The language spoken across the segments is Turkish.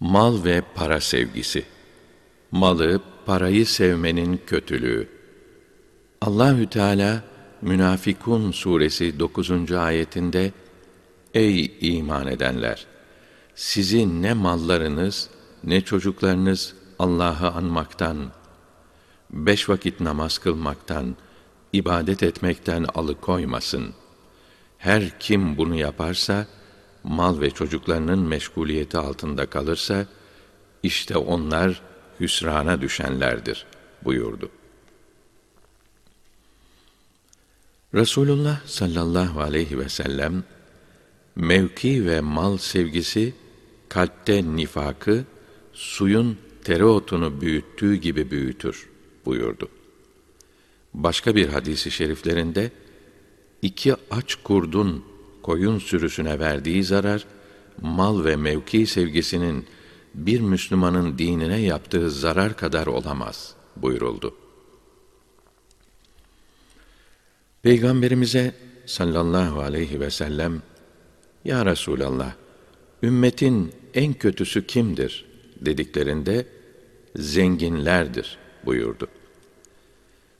Mal ve para sevgisi. Malı, parayı sevmenin kötülüğü. Allahü Teala Münafikun suresi 9. ayetinde Ey iman edenler! Sizi ne mallarınız ne çocuklarınız Allah'ı anmaktan, beş vakit namaz kılmaktan, ibadet etmekten alıkoymasın. Her kim bunu yaparsa, mal ve çocuklarının meşguliyeti altında kalırsa, işte onlar hüsrana düşenlerdir buyurdu. Resulullah sallallahu aleyhi ve sellem mevki ve mal sevgisi kalpte nifakı suyun tereotunu büyüttüğü gibi büyütür buyurdu. Başka bir hadisi şeriflerinde iki aç kurdun koyun sürüsüne verdiği zarar mal ve mevki sevgisinin bir Müslümanın dinine yaptığı zarar kadar olamaz buyuruldu. Peygamberimize sallallahu aleyhi ve sellem Ya Resulallah ümmetin en kötüsü kimdir dediklerinde zenginlerdir buyurdu.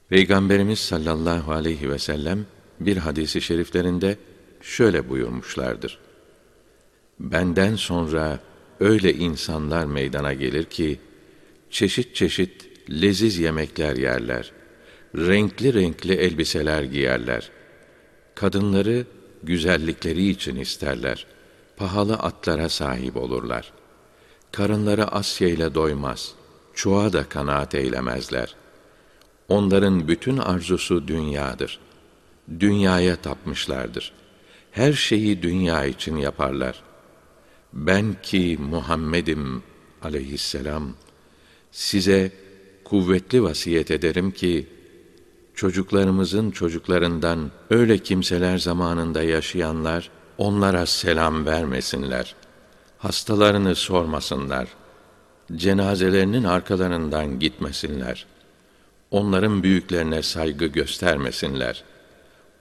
Peygamberimiz sallallahu aleyhi ve sellem bir hadisi şeriflerinde şöyle buyurmuşlardır. Benden sonra öyle insanlar meydana gelir ki çeşit çeşit leziz yemekler yerler. Renkli renkli elbiseler giyerler. Kadınları güzellikleri için isterler. Pahalı atlara sahip olurlar. Karınları Asya ile doymaz. Çoğa da kanaat eylemezler. Onların bütün arzusu dünyadır. Dünyaya tapmışlardır. Her şeyi dünya için yaparlar. Ben ki Muhammed'im aleyhisselam, size kuvvetli vasiyet ederim ki, çocuklarımızın çocuklarından öyle kimseler zamanında yaşayanlar, onlara selam vermesinler. Hastalarını sormasınlar. Cenazelerinin arkalarından gitmesinler. Onların büyüklerine saygı göstermesinler.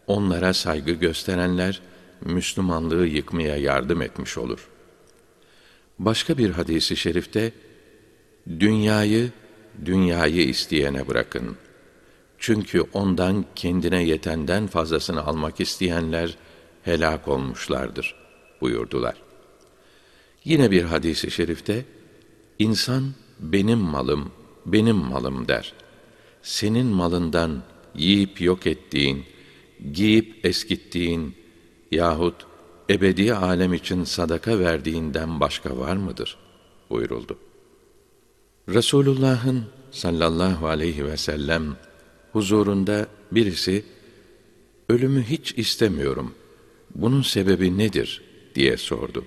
Onlara saygı gösterenler, Müslümanlığı yıkmaya yardım etmiş olur. Başka bir hadisi şerifte, Dünyayı, dünyayı isteyene bırakın. Çünkü ondan kendine yetenden fazlasını almak isteyenler helak olmuşlardır buyurdular. Yine bir hadisi şerifte insan benim malım, benim malım der. Senin malından yiyip yok ettiğin, giyip eskittiğin yahut ebedi alem için sadaka verdiğinden başka var mıdır? buyuruldu. Resulullah'ın sallallahu aleyhi ve sellem huzurunda birisi ölümü hiç istemiyorum. Bunun sebebi nedir diye sordu.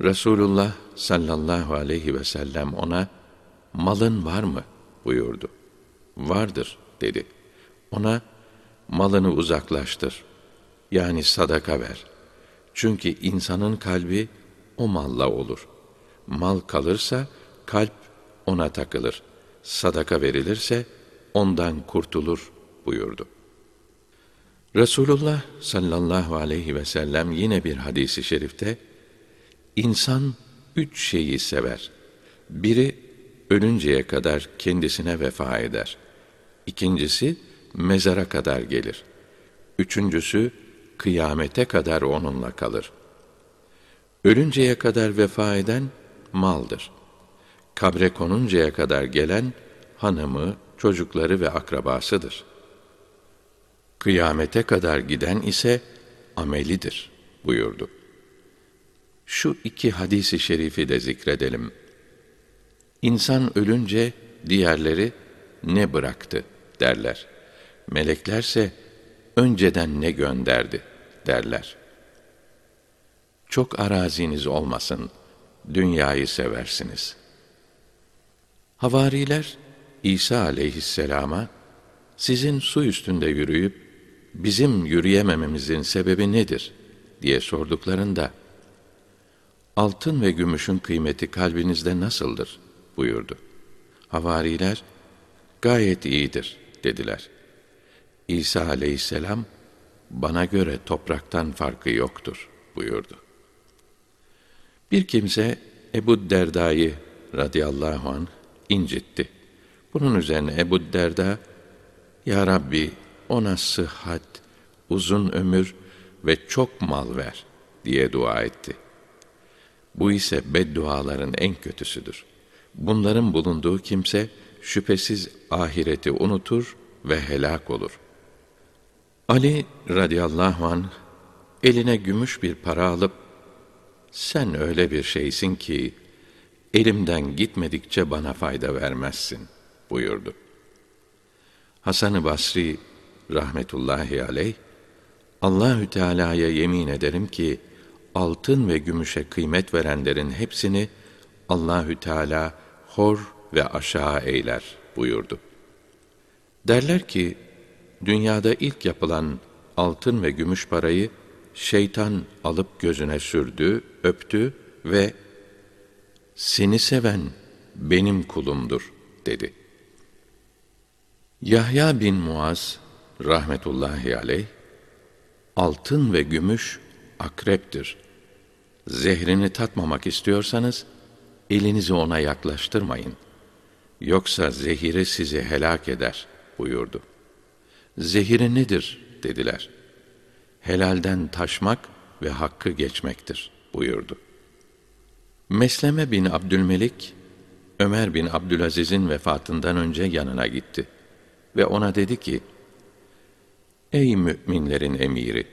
Resulullah sallallahu aleyhi ve sellem ona malın var mı buyurdu. Vardır dedi. Ona malını uzaklaştır. Yani sadaka ver. Çünkü insanın kalbi o malla olur. Mal kalırsa kalp ona takılır. Sadaka verilirse ondan kurtulur buyurdu. Resulullah sallallahu aleyhi ve sellem yine bir hadisi şerifte insan üç şeyi sever. Biri ölünceye kadar kendisine vefa eder. İkincisi mezara kadar gelir. Üçüncüsü kıyamete kadar onunla kalır. Ölünceye kadar vefa eden maldır. Kabre konuncaya kadar gelen hanımı, çocukları ve akrabasıdır. Kıyamete kadar giden ise amelidir buyurdu. Şu iki hadisi şerifi de zikredelim. İnsan ölünce diğerleri ne bıraktı derler. Meleklerse önceden ne gönderdi derler. Çok araziniz olmasın, dünyayı seversiniz. Havariler İsa aleyhisselama sizin su üstünde yürüyüp bizim yürüyemememizin sebebi nedir diye sorduklarında altın ve gümüşün kıymeti kalbinizde nasıldır buyurdu. Havariler gayet iyidir dediler. İsa aleyhisselam bana göre topraktan farkı yoktur buyurdu. Bir kimse Ebu Derda'yı radıyallahu anh incitti. Bunun üzerine Ebu Derda, Ya Rabbi ona sıhhat, uzun ömür ve çok mal ver diye dua etti. Bu ise bedduaların en kötüsüdür. Bunların bulunduğu kimse şüphesiz ahireti unutur ve helak olur. Ali radıyallahu an eline gümüş bir para alıp sen öyle bir şeysin ki elimden gitmedikçe bana fayda vermezsin buyurdu. Hasan-ı Basri rahmetullahi aleyh Allahü Teala'ya yemin ederim ki altın ve gümüşe kıymet verenlerin hepsini Allahü Teala hor ve aşağı eyler buyurdu. Derler ki dünyada ilk yapılan altın ve gümüş parayı şeytan alıp gözüne sürdü, öptü ve seni seven benim kulumdur dedi. Yahya bin Muaz rahmetullahi aleyh altın ve gümüş akreptir. Zehrini tatmamak istiyorsanız elinizi ona yaklaştırmayın. Yoksa zehiri sizi helak eder buyurdu. Zehiri nedir dediler. Helalden taşmak ve hakkı geçmektir buyurdu. Mesleme bin Abdülmelik, Ömer bin Abdülaziz'in vefatından önce yanına gitti ve ona dedi ki, Ey müminlerin emiri!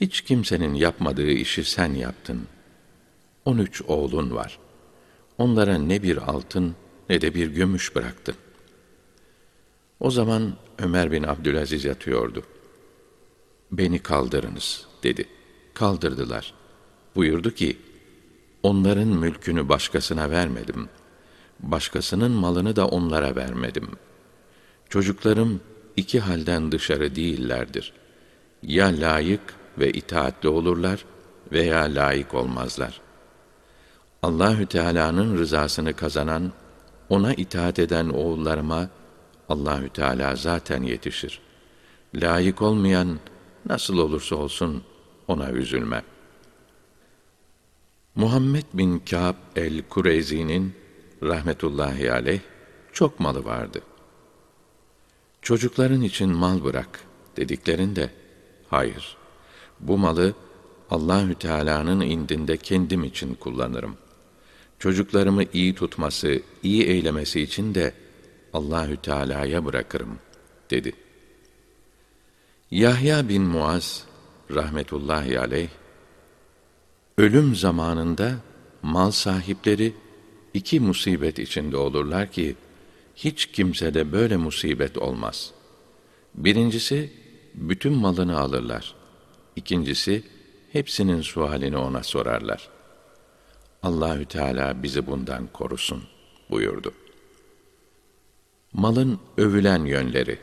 Hiç kimsenin yapmadığı işi sen yaptın. On üç oğlun var. Onlara ne bir altın ne de bir gümüş bıraktın. O zaman Ömer bin Abdülaziz yatıyordu. Beni kaldırınız dedi. Kaldırdılar. Buyurdu ki, onların mülkünü başkasına vermedim. Başkasının malını da onlara vermedim. Çocuklarım iki halden dışarı değillerdir. Ya layık ve itaatli olurlar veya layık olmazlar. Allahü Teala'nın rızasını kazanan, ona itaat eden oğullarıma Allahü Teala zaten yetişir. Layık olmayan nasıl olursa olsun ona üzülme. Muhammed bin Kâb el-Kureyzi'nin rahmetullahi aleyh çok malı vardı. Çocukların için mal bırak dediklerinde hayır. Bu malı Allahü Teala'nın indinde kendim için kullanırım. Çocuklarımı iyi tutması, iyi eylemesi için de Allahü Teala'ya bırakırım dedi. Yahya bin Muaz rahmetullahi aleyh ölüm zamanında mal sahipleri iki musibet içinde olurlar ki hiç kimsede böyle musibet olmaz. Birincisi bütün malını alırlar. İkincisi hepsinin sualini ona sorarlar. Allahü Teala bizi bundan korusun buyurdu. Malın övülen yönleri.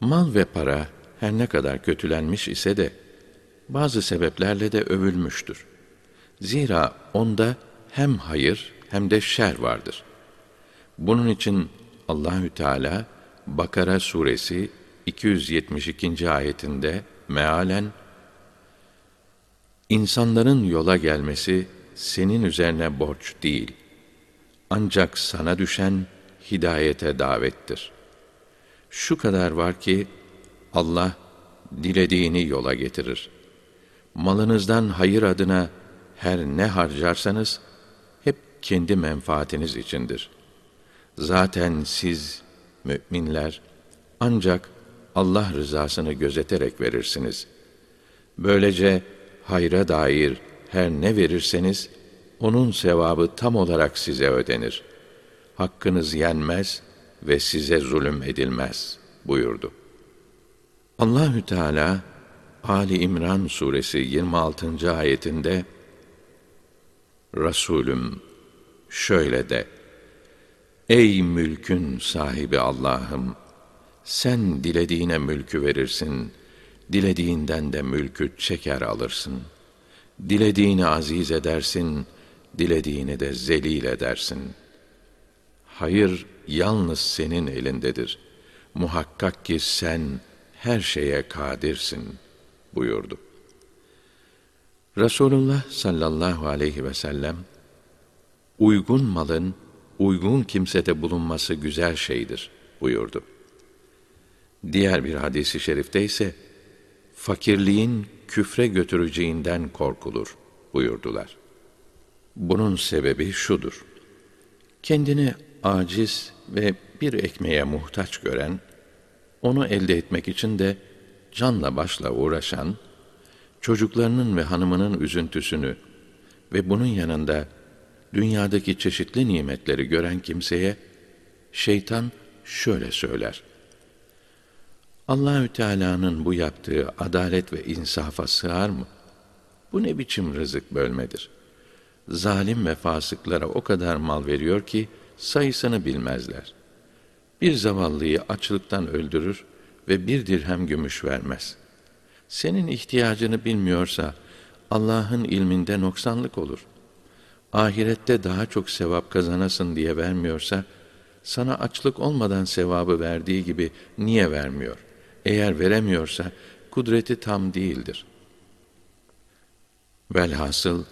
Mal ve para her ne kadar kötülenmiş ise de bazı sebeplerle de övülmüştür. Zira onda hem hayır hem de şer vardır. Bunun için Allahü Teala Bakara suresi 272. ayetinde mealen İnsanların yola gelmesi senin üzerine borç değil. Ancak sana düşen hidayete davettir. Şu kadar var ki Allah dilediğini yola getirir. Malınızdan hayır adına her ne harcarsanız hep kendi menfaatiniz içindir. Zaten siz müminler ancak Allah rızasını gözeterek verirsiniz. Böylece hayra dair her ne verirseniz onun sevabı tam olarak size ödenir. Hakkınız yenmez ve size zulüm edilmez buyurdu. Allahü Teala Ali İmran suresi 26. ayetinde Resulüm şöyle de Ey mülkün sahibi Allah'ım sen dilediğine mülkü verirsin dilediğinden de mülkü çeker alırsın dilediğini aziz edersin dilediğini de zelil edersin hayır yalnız senin elindedir muhakkak ki sen her şeye kadirsin buyurdu. Resulullah sallallahu aleyhi ve sellem uygun malın uygun kimsede bulunması güzel şeydir buyurdu. Diğer bir hadisi şerifte ise fakirliğin küfre götüreceğinden korkulur buyurdular. Bunun sebebi şudur. Kendini aciz ve bir ekmeğe muhtaç gören, onu elde etmek için de canla başla uğraşan, çocuklarının ve hanımının üzüntüsünü ve bunun yanında dünyadaki çeşitli nimetleri gören kimseye şeytan şöyle söyler: Allahü Teala'nın bu yaptığı adalet ve insafa sığar mı? Bu ne biçim rızık bölmedir? Zalim ve fasıklara o kadar mal veriyor ki sayısını bilmezler. Bir zavallıyı açlıktan öldürür ve bir dirhem gümüş vermez. Senin ihtiyacını bilmiyorsa Allah'ın ilminde noksanlık olur. Ahirette daha çok sevap kazanasın diye vermiyorsa sana açlık olmadan sevabı verdiği gibi niye vermiyor? Eğer veremiyorsa kudreti tam değildir. Velhasıl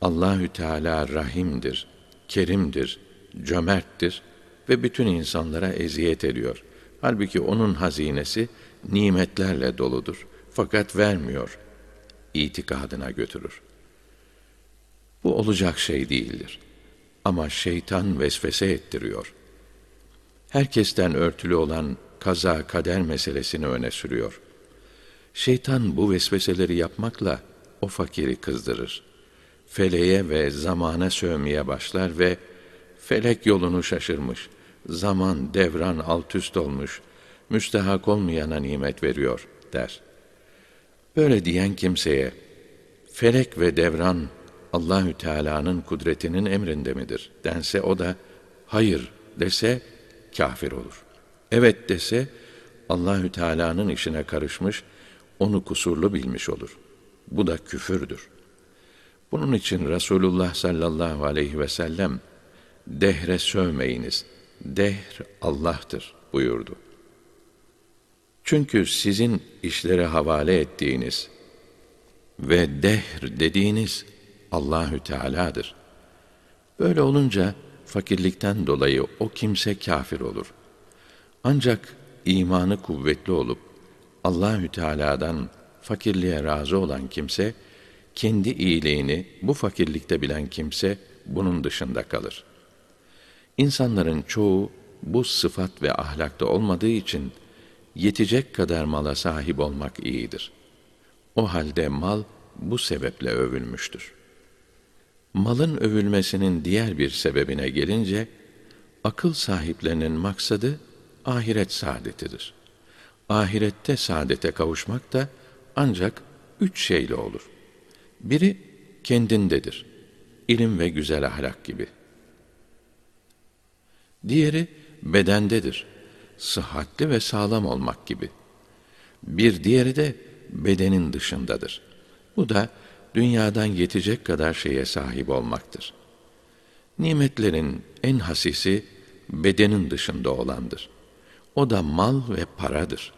Allahü Teala rahimdir, kerimdir, cömerttir ve bütün insanlara eziyet ediyor. Halbuki onun hazinesi nimetlerle doludur. Fakat vermiyor. İtikadına götürür. Bu olacak şey değildir. Ama şeytan vesvese ettiriyor. Herkesten örtülü olan kaza kader meselesini öne sürüyor. Şeytan bu vesveseleri yapmakla o fakiri kızdırır. Feleğe ve zamana sövmeye başlar ve felek yolunu şaşırmış, zaman devran alt üst olmuş, müstehak olmayana nimet veriyor der. Böyle diyen kimseye felek ve devran Allahü Teala'nın kudretinin emrinde midir dense o da hayır dese kafir olur. Evet dese Allahü Teala'nın işine karışmış, onu kusurlu bilmiş olur. Bu da küfürdür. Bunun için Resulullah sallallahu aleyhi ve sellem dehre sövmeyiniz. Dehr Allah'tır buyurdu. Çünkü sizin işlere havale ettiğiniz ve dehr dediğiniz Allahü Teala'dır. Böyle olunca fakirlikten dolayı o kimse kafir olur. Ancak imanı kuvvetli olup Allahü Teala'dan fakirliğe razı olan kimse kendi iyiliğini bu fakirlikte bilen kimse bunun dışında kalır. İnsanların çoğu bu sıfat ve ahlakta olmadığı için yetecek kadar mala sahip olmak iyidir. O halde mal bu sebeple övülmüştür. Malın övülmesinin diğer bir sebebine gelince, akıl sahiplerinin maksadı ahiret saadetidir. Ahirette saadete kavuşmak da ancak üç şeyle olur. Biri kendindedir. İlim ve güzel ahlak gibi. Diğeri bedendedir. Sıhhatli ve sağlam olmak gibi. Bir diğeri de bedenin dışındadır. Bu da dünyadan yetecek kadar şeye sahip olmaktır. Nimetlerin en hasisi bedenin dışında olandır. O da mal ve paradır.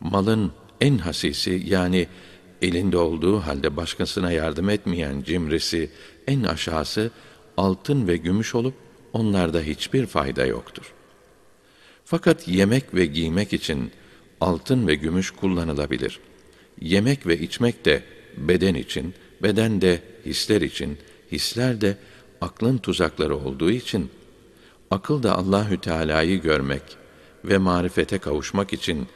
Malın en hasisi yani elinde olduğu halde başkasına yardım etmeyen cimrisi, en aşağısı altın ve gümüş olup onlarda hiçbir fayda yoktur. Fakat yemek ve giymek için altın ve gümüş kullanılabilir. Yemek ve içmek de beden için, beden de hisler için, hisler de aklın tuzakları olduğu için akıl da Allahü Teala'yı görmek ve marifete kavuşmak için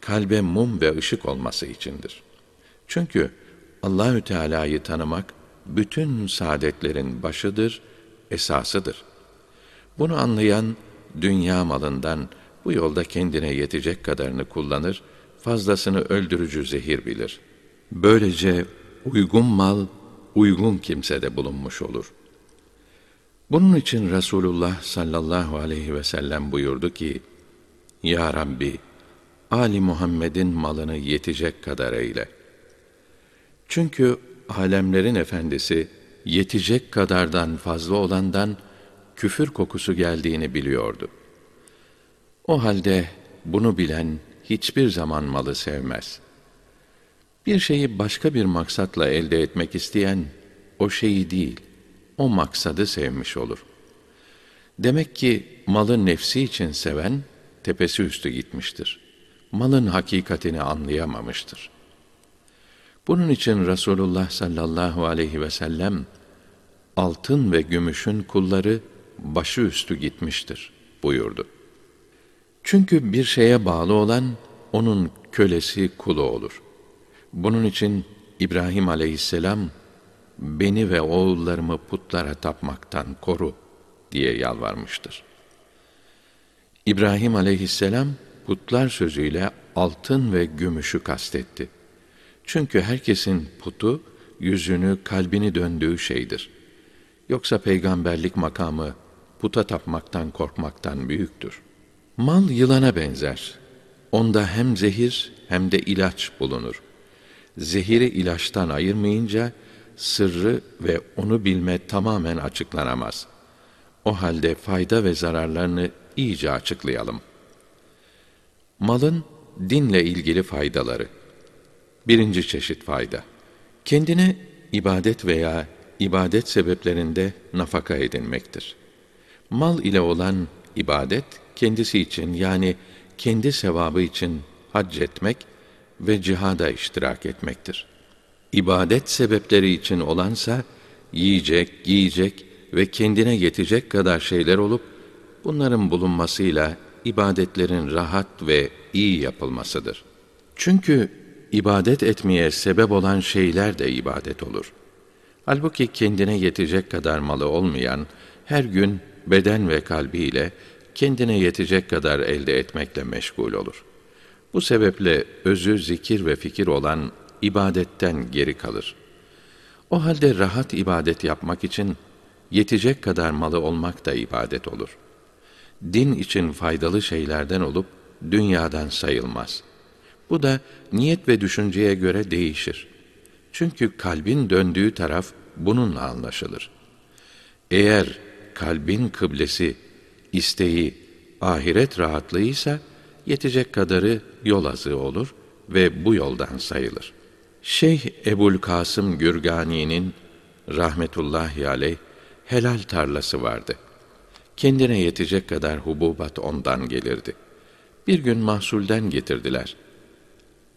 kalbe mum ve ışık olması içindir. Çünkü Allahü Teala'yı tanımak bütün saadetlerin başıdır, esasıdır. Bunu anlayan dünya malından bu yolda kendine yetecek kadarını kullanır, fazlasını öldürücü zehir bilir. Böylece uygun mal uygun kimsede bulunmuş olur. Bunun için Resulullah sallallahu aleyhi ve sellem buyurdu ki: Ya Rabbi, Ali Muhammed'in malını yetecek kadar eyle. Çünkü alemlerin efendisi yetecek kadardan fazla olandan küfür kokusu geldiğini biliyordu. O halde bunu bilen hiçbir zaman malı sevmez. Bir şeyi başka bir maksatla elde etmek isteyen o şeyi değil, o maksadı sevmiş olur. Demek ki malı nefsi için seven tepesi üstü gitmiştir. Malın hakikatini anlayamamıştır. Bunun için Resulullah sallallahu aleyhi ve sellem altın ve gümüşün kulları başı üstü gitmiştir buyurdu. Çünkü bir şeye bağlı olan onun kölesi kulu olur. Bunun için İbrahim aleyhisselam beni ve oğullarımı putlara tapmaktan koru diye yalvarmıştır. İbrahim aleyhisselam putlar sözüyle altın ve gümüşü kastetti. Çünkü herkesin putu yüzünü, kalbini döndüğü şeydir. Yoksa peygamberlik makamı puta tapmaktan korkmaktan büyüktür. Mal yılana benzer. Onda hem zehir hem de ilaç bulunur. Zehiri ilaçtan ayırmayınca sırrı ve onu bilme tamamen açıklanamaz. O halde fayda ve zararlarını iyice açıklayalım. Malın dinle ilgili faydaları. Birinci çeşit fayda. Kendine ibadet veya ibadet sebeplerinde nafaka edinmektir. Mal ile olan ibadet kendisi için yani kendi sevabı için hac etmek ve cihada iştirak etmektir. İbadet sebepleri için olansa yiyecek, giyecek ve kendine yetecek kadar şeyler olup bunların bulunmasıyla ibadetlerin rahat ve iyi yapılmasıdır. Çünkü ibadet etmeye sebep olan şeyler de ibadet olur. Halbuki kendine yetecek kadar malı olmayan her gün beden ve kalbiyle kendine yetecek kadar elde etmekle meşgul olur. Bu sebeple özü zikir ve fikir olan ibadetten geri kalır. O halde rahat ibadet yapmak için yetecek kadar malı olmak da ibadet olur. Din için faydalı şeylerden olup dünyadan sayılmaz. Bu da niyet ve düşünceye göre değişir. Çünkü kalbin döndüğü taraf bununla anlaşılır. Eğer kalbin kıblesi, isteği, ahiret rahatlığıysa yetecek kadarı yol azı olur ve bu yoldan sayılır. Şeyh Ebul Kasım Gürgani'nin rahmetullahi aleyh helal tarlası vardı. Kendine yetecek kadar hububat ondan gelirdi. Bir gün mahsulden getirdiler.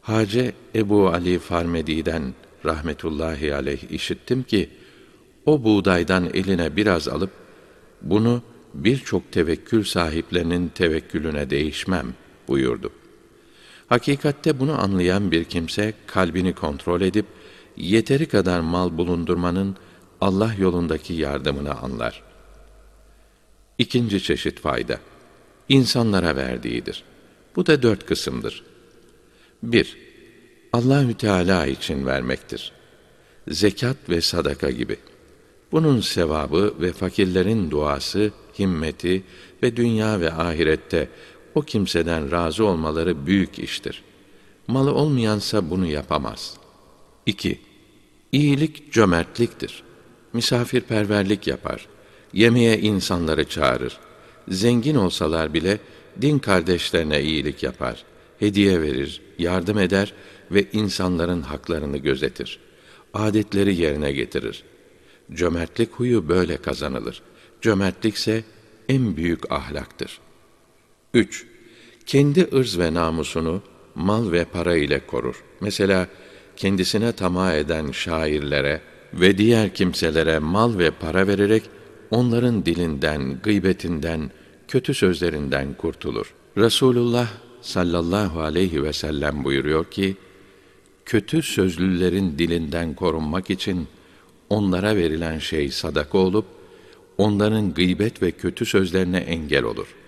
Hace Ebu Ali Farmedi'den rahmetullahi aleyh işittim ki, o buğdaydan eline biraz alıp, bunu birçok tevekkül sahiplerinin tevekkülüne değişmem buyurdu. Hakikatte bunu anlayan bir kimse kalbini kontrol edip yeteri kadar mal bulundurmanın Allah yolundaki yardımını anlar. İkinci çeşit fayda insanlara verdiğidir. Bu da dört kısımdır. 1. Allahü Teala için vermektir. Zekat ve sadaka gibi. Bunun sevabı ve fakirlerin duası, himmeti ve dünya ve ahirette o kimseden razı olmaları büyük iştir. Malı olmayansa bunu yapamaz. 2. İyilik cömertliktir. Misafirperverlik yapar. Yemeğe insanları çağırır. Zengin olsalar bile din kardeşlerine iyilik yapar. Hediye verir, yardım eder ve insanların haklarını gözetir. Adetleri yerine getirir. Cömertlik huyu böyle kazanılır. Cömertlikse en büyük ahlaktır. 3. Kendi ırz ve namusunu mal ve para ile korur. Mesela kendisine tamah eden şairlere ve diğer kimselere mal ve para vererek onların dilinden, gıybetinden, kötü sözlerinden kurtulur. Resulullah sallallahu aleyhi ve sellem buyuruyor ki, kötü sözlülerin dilinden korunmak için onlara verilen şey sadaka olup, onların gıybet ve kötü sözlerine engel olur.''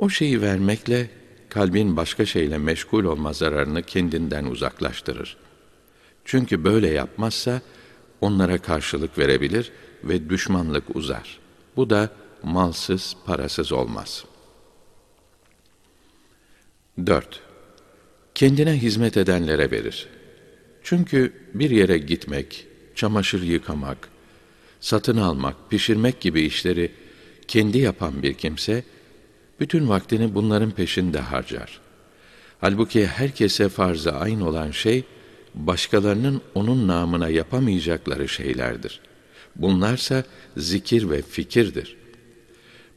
O şeyi vermekle kalbin başka şeyle meşgul olma zararını kendinden uzaklaştırır. Çünkü böyle yapmazsa onlara karşılık verebilir ve düşmanlık uzar. Bu da malsız, parasız olmaz. 4. Kendine hizmet edenlere verir. Çünkü bir yere gitmek, çamaşır yıkamak, satın almak, pişirmek gibi işleri kendi yapan bir kimse, bütün vaktini bunların peşinde harcar. Halbuki herkese farz-ı ayn olan şey, başkalarının onun namına yapamayacakları şeylerdir. Bunlarsa zikir ve fikirdir.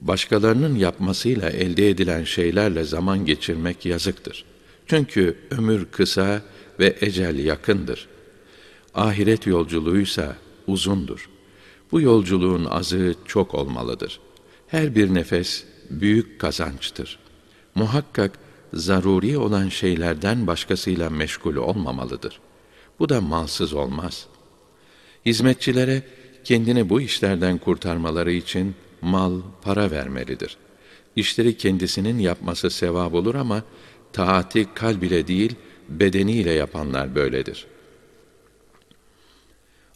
Başkalarının yapmasıyla elde edilen şeylerle zaman geçirmek yazıktır. Çünkü ömür kısa ve ecel yakındır. Ahiret yolculuğuysa uzundur. Bu yolculuğun azı çok olmalıdır. Her bir nefes büyük kazançtır. Muhakkak zaruri olan şeylerden başkasıyla meşgul olmamalıdır. Bu da malsız olmaz. Hizmetçilere kendini bu işlerden kurtarmaları için mal, para vermelidir. İşleri kendisinin yapması sevap olur ama taati kalb ile değil, bedeniyle yapanlar böyledir.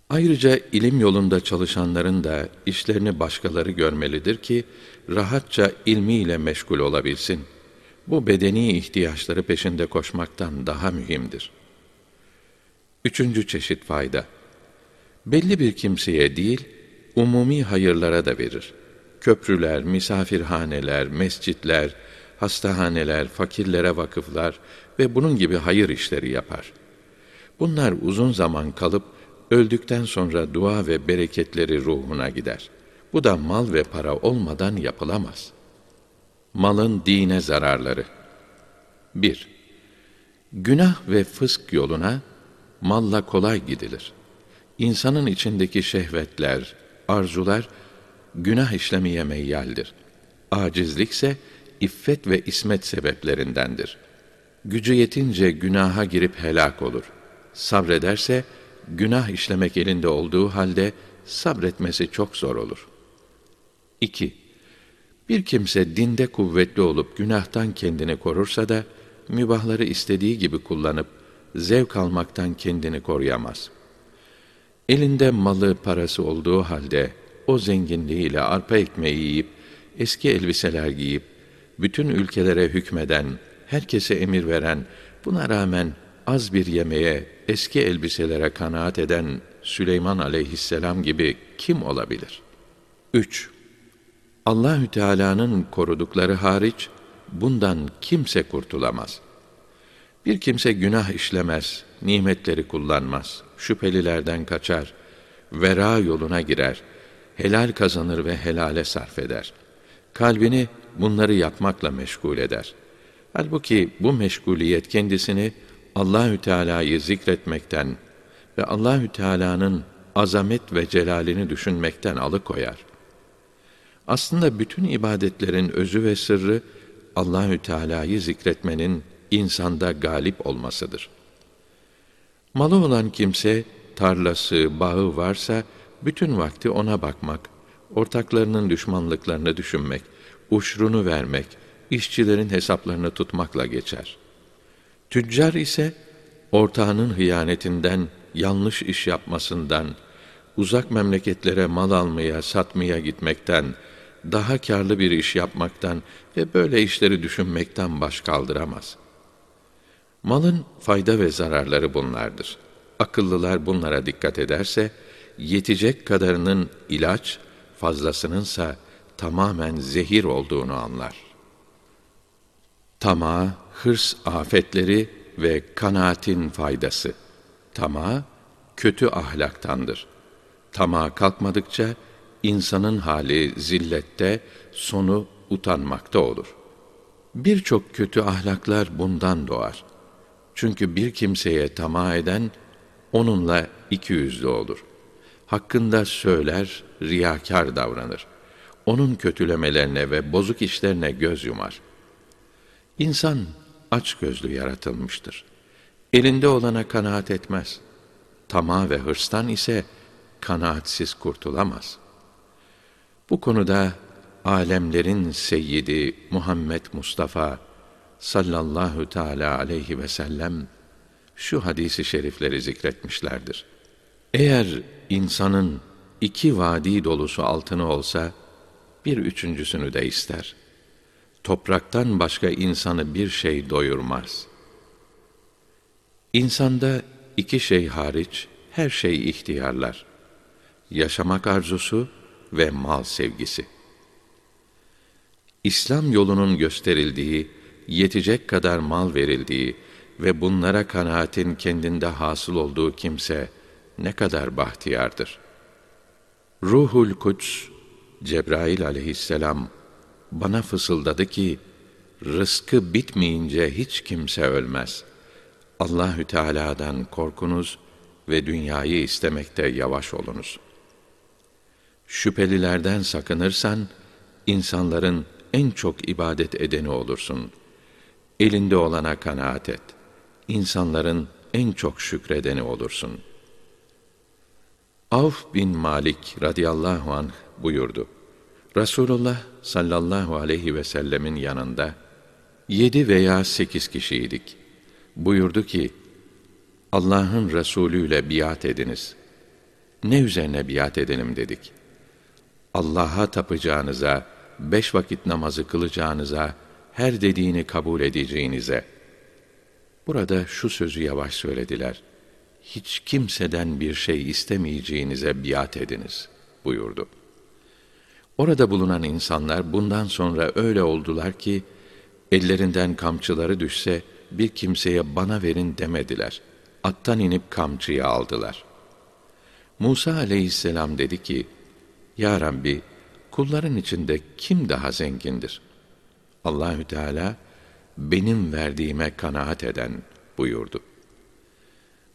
Ayrıca ilim yolunda çalışanların da işlerini başkaları görmelidir ki rahatça ilmiyle meşgul olabilsin. Bu bedeni ihtiyaçları peşinde koşmaktan daha mühimdir. Üçüncü çeşit fayda. Belli bir kimseye değil, umumi hayırlara da verir. Köprüler, misafirhaneler, mescitler, hastahaneler, fakirlere vakıflar ve bunun gibi hayır işleri yapar. Bunlar uzun zaman kalıp öldükten sonra dua ve bereketleri ruhuna gider. Bu da mal ve para olmadan yapılamaz. Malın dine zararları 1. Günah ve fısk yoluna malla kolay gidilir. İnsanın içindeki şehvetler, arzular günah işlemeye meyyaldir. Acizlikse iffet ve ismet sebeplerindendir. Gücü yetince günaha girip helak olur. Sabrederse günah işlemek elinde olduğu halde sabretmesi çok zor olur. 2. Bir kimse dinde kuvvetli olup günahtan kendini korursa da mübahları istediği gibi kullanıp zevk almaktan kendini koruyamaz. Elinde malı, parası olduğu halde o zenginliğiyle arpa ekmeği yiyip eski elbiseler giyip bütün ülkelere hükmeden, herkese emir veren, buna rağmen az bir yemeğe, eski elbiselere kanaat eden Süleyman aleyhisselam gibi kim olabilir? 3. Allahü Teala'nın korudukları hariç bundan kimse kurtulamaz. Bir kimse günah işlemez, nimetleri kullanmaz, şüphelilerden kaçar, vera yoluna girer, helal kazanır ve helale sarf eder. Kalbini bunları yapmakla meşgul eder. Halbuki bu meşguliyet kendisini Allahü Teala'yı zikretmekten ve Allahü Teala'nın azamet ve celalini düşünmekten alıkoyar. Aslında bütün ibadetlerin özü ve sırrı Allahü Teala'yı zikretmenin insanda galip olmasıdır. Malı olan kimse tarlası, bağı varsa bütün vakti ona bakmak, ortaklarının düşmanlıklarını düşünmek, uşrunu vermek, işçilerin hesaplarını tutmakla geçer. Tüccar ise ortağının hıyanetinden, yanlış iş yapmasından, uzak memleketlere mal almaya, satmaya gitmekten, daha karlı bir iş yapmaktan ve böyle işleri düşünmekten baş kaldıramaz. Malın fayda ve zararları bunlardır. Akıllılar bunlara dikkat ederse, yetecek kadarının ilaç, fazlasınınsa tamamen zehir olduğunu anlar. Tama, hırs afetleri ve kanaatin faydası. Tama, kötü ahlaktandır. Tama kalkmadıkça, insanın hali zillette, sonu utanmakta olur. Birçok kötü ahlaklar bundan doğar. Çünkü bir kimseye tamah eden, onunla iki yüzlü olur. Hakkında söyler, riyakar davranır. Onun kötülemelerine ve bozuk işlerine göz yumar. İnsan aç gözlü yaratılmıştır. Elinde olana kanaat etmez. Tamah ve hırstan ise kanaatsiz kurtulamaz. Bu konuda alemlerin seyyidi Muhammed Mustafa sallallahu teala aleyhi ve sellem şu hadisi şerifleri zikretmişlerdir. Eğer insanın iki vadi dolusu altını olsa, bir üçüncüsünü de ister. Topraktan başka insanı bir şey doyurmaz. İnsanda iki şey hariç her şey ihtiyarlar. Yaşamak arzusu ve mal sevgisi. İslam yolunun gösterildiği, yetecek kadar mal verildiği ve bunlara kanaatin kendinde hasıl olduğu kimse ne kadar bahtiyardır.'' Ruhul Kuds Cebrail aleyhisselam bana fısıldadı ki rızkı bitmeyince hiç kimse ölmez. Allahü Teala'dan korkunuz ve dünyayı istemekte yavaş olunuz. Şüphelilerden sakınırsan insanların en çok ibadet edeni olursun. Elinde olana kanaat et. İnsanların en çok şükredeni olursun. Avf bin Malik radıyallahu anh buyurdu. Resulullah sallallahu aleyhi ve sellemin yanında yedi veya sekiz kişiydik. Buyurdu ki, Allah'ın Resulü ile biat ediniz. Ne üzerine biat edelim dedik. Allah'a tapacağınıza, beş vakit namazı kılacağınıza, her dediğini kabul edeceğinize. Burada şu sözü yavaş söylediler. Hiç kimseden bir şey istemeyeceğinize biat ediniz buyurdu. Orada bulunan insanlar bundan sonra öyle oldular ki, ellerinden kamçıları düşse, bir kimseye bana verin demediler. Attan inip kamçıyı aldılar. Musa aleyhisselam dedi ki, Ya Rabbi, kulların içinde kim daha zengindir? Allahü Teala, benim verdiğime kanaat eden buyurdu.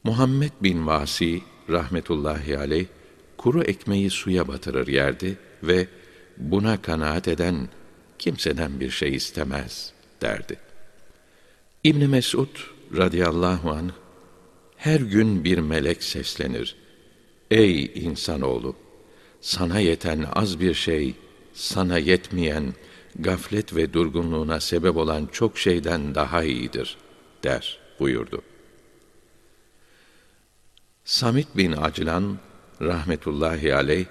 Muhammed bin Vasi rahmetullahi aleyh kuru ekmeği suya batırır yerdi ve buna kanaat eden kimseden bir şey istemez derdi. İbn Mesud radıyallahu anh her gün bir melek seslenir. Ey insanoğlu! Sana yeten az bir şey, sana yetmeyen, gaflet ve durgunluğuna sebep olan çok şeyden daha iyidir, der buyurdu. Samit bin Aclan, rahmetullahi aleyh,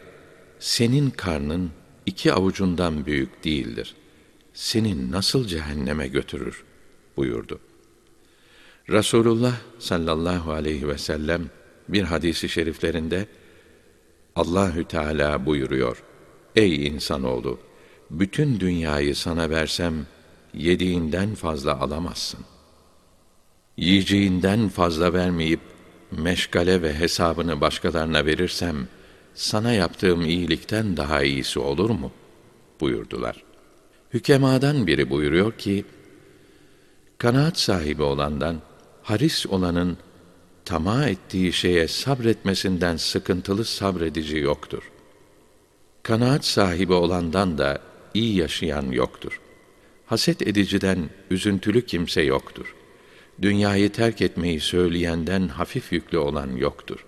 senin karnın iki avucundan büyük değildir. Seni nasıl cehenneme götürür? buyurdu. Resulullah sallallahu aleyhi ve sellem bir hadisi şeriflerinde Allahü Teala buyuruyor. Ey insanoğlu, bütün dünyayı sana versem yediğinden fazla alamazsın. Yiyeceğinden fazla vermeyip meşgale ve hesabını başkalarına verirsem sana yaptığım iyilikten daha iyisi olur mu? buyurdular. Hükemadan biri buyuruyor ki, kanaat sahibi olandan, haris olanın tamah ettiği şeye sabretmesinden sıkıntılı sabredici yoktur. Kanaat sahibi olandan da iyi yaşayan yoktur. Haset ediciden üzüntülü kimse yoktur. Dünyayı terk etmeyi söyleyenden hafif yüklü olan yoktur.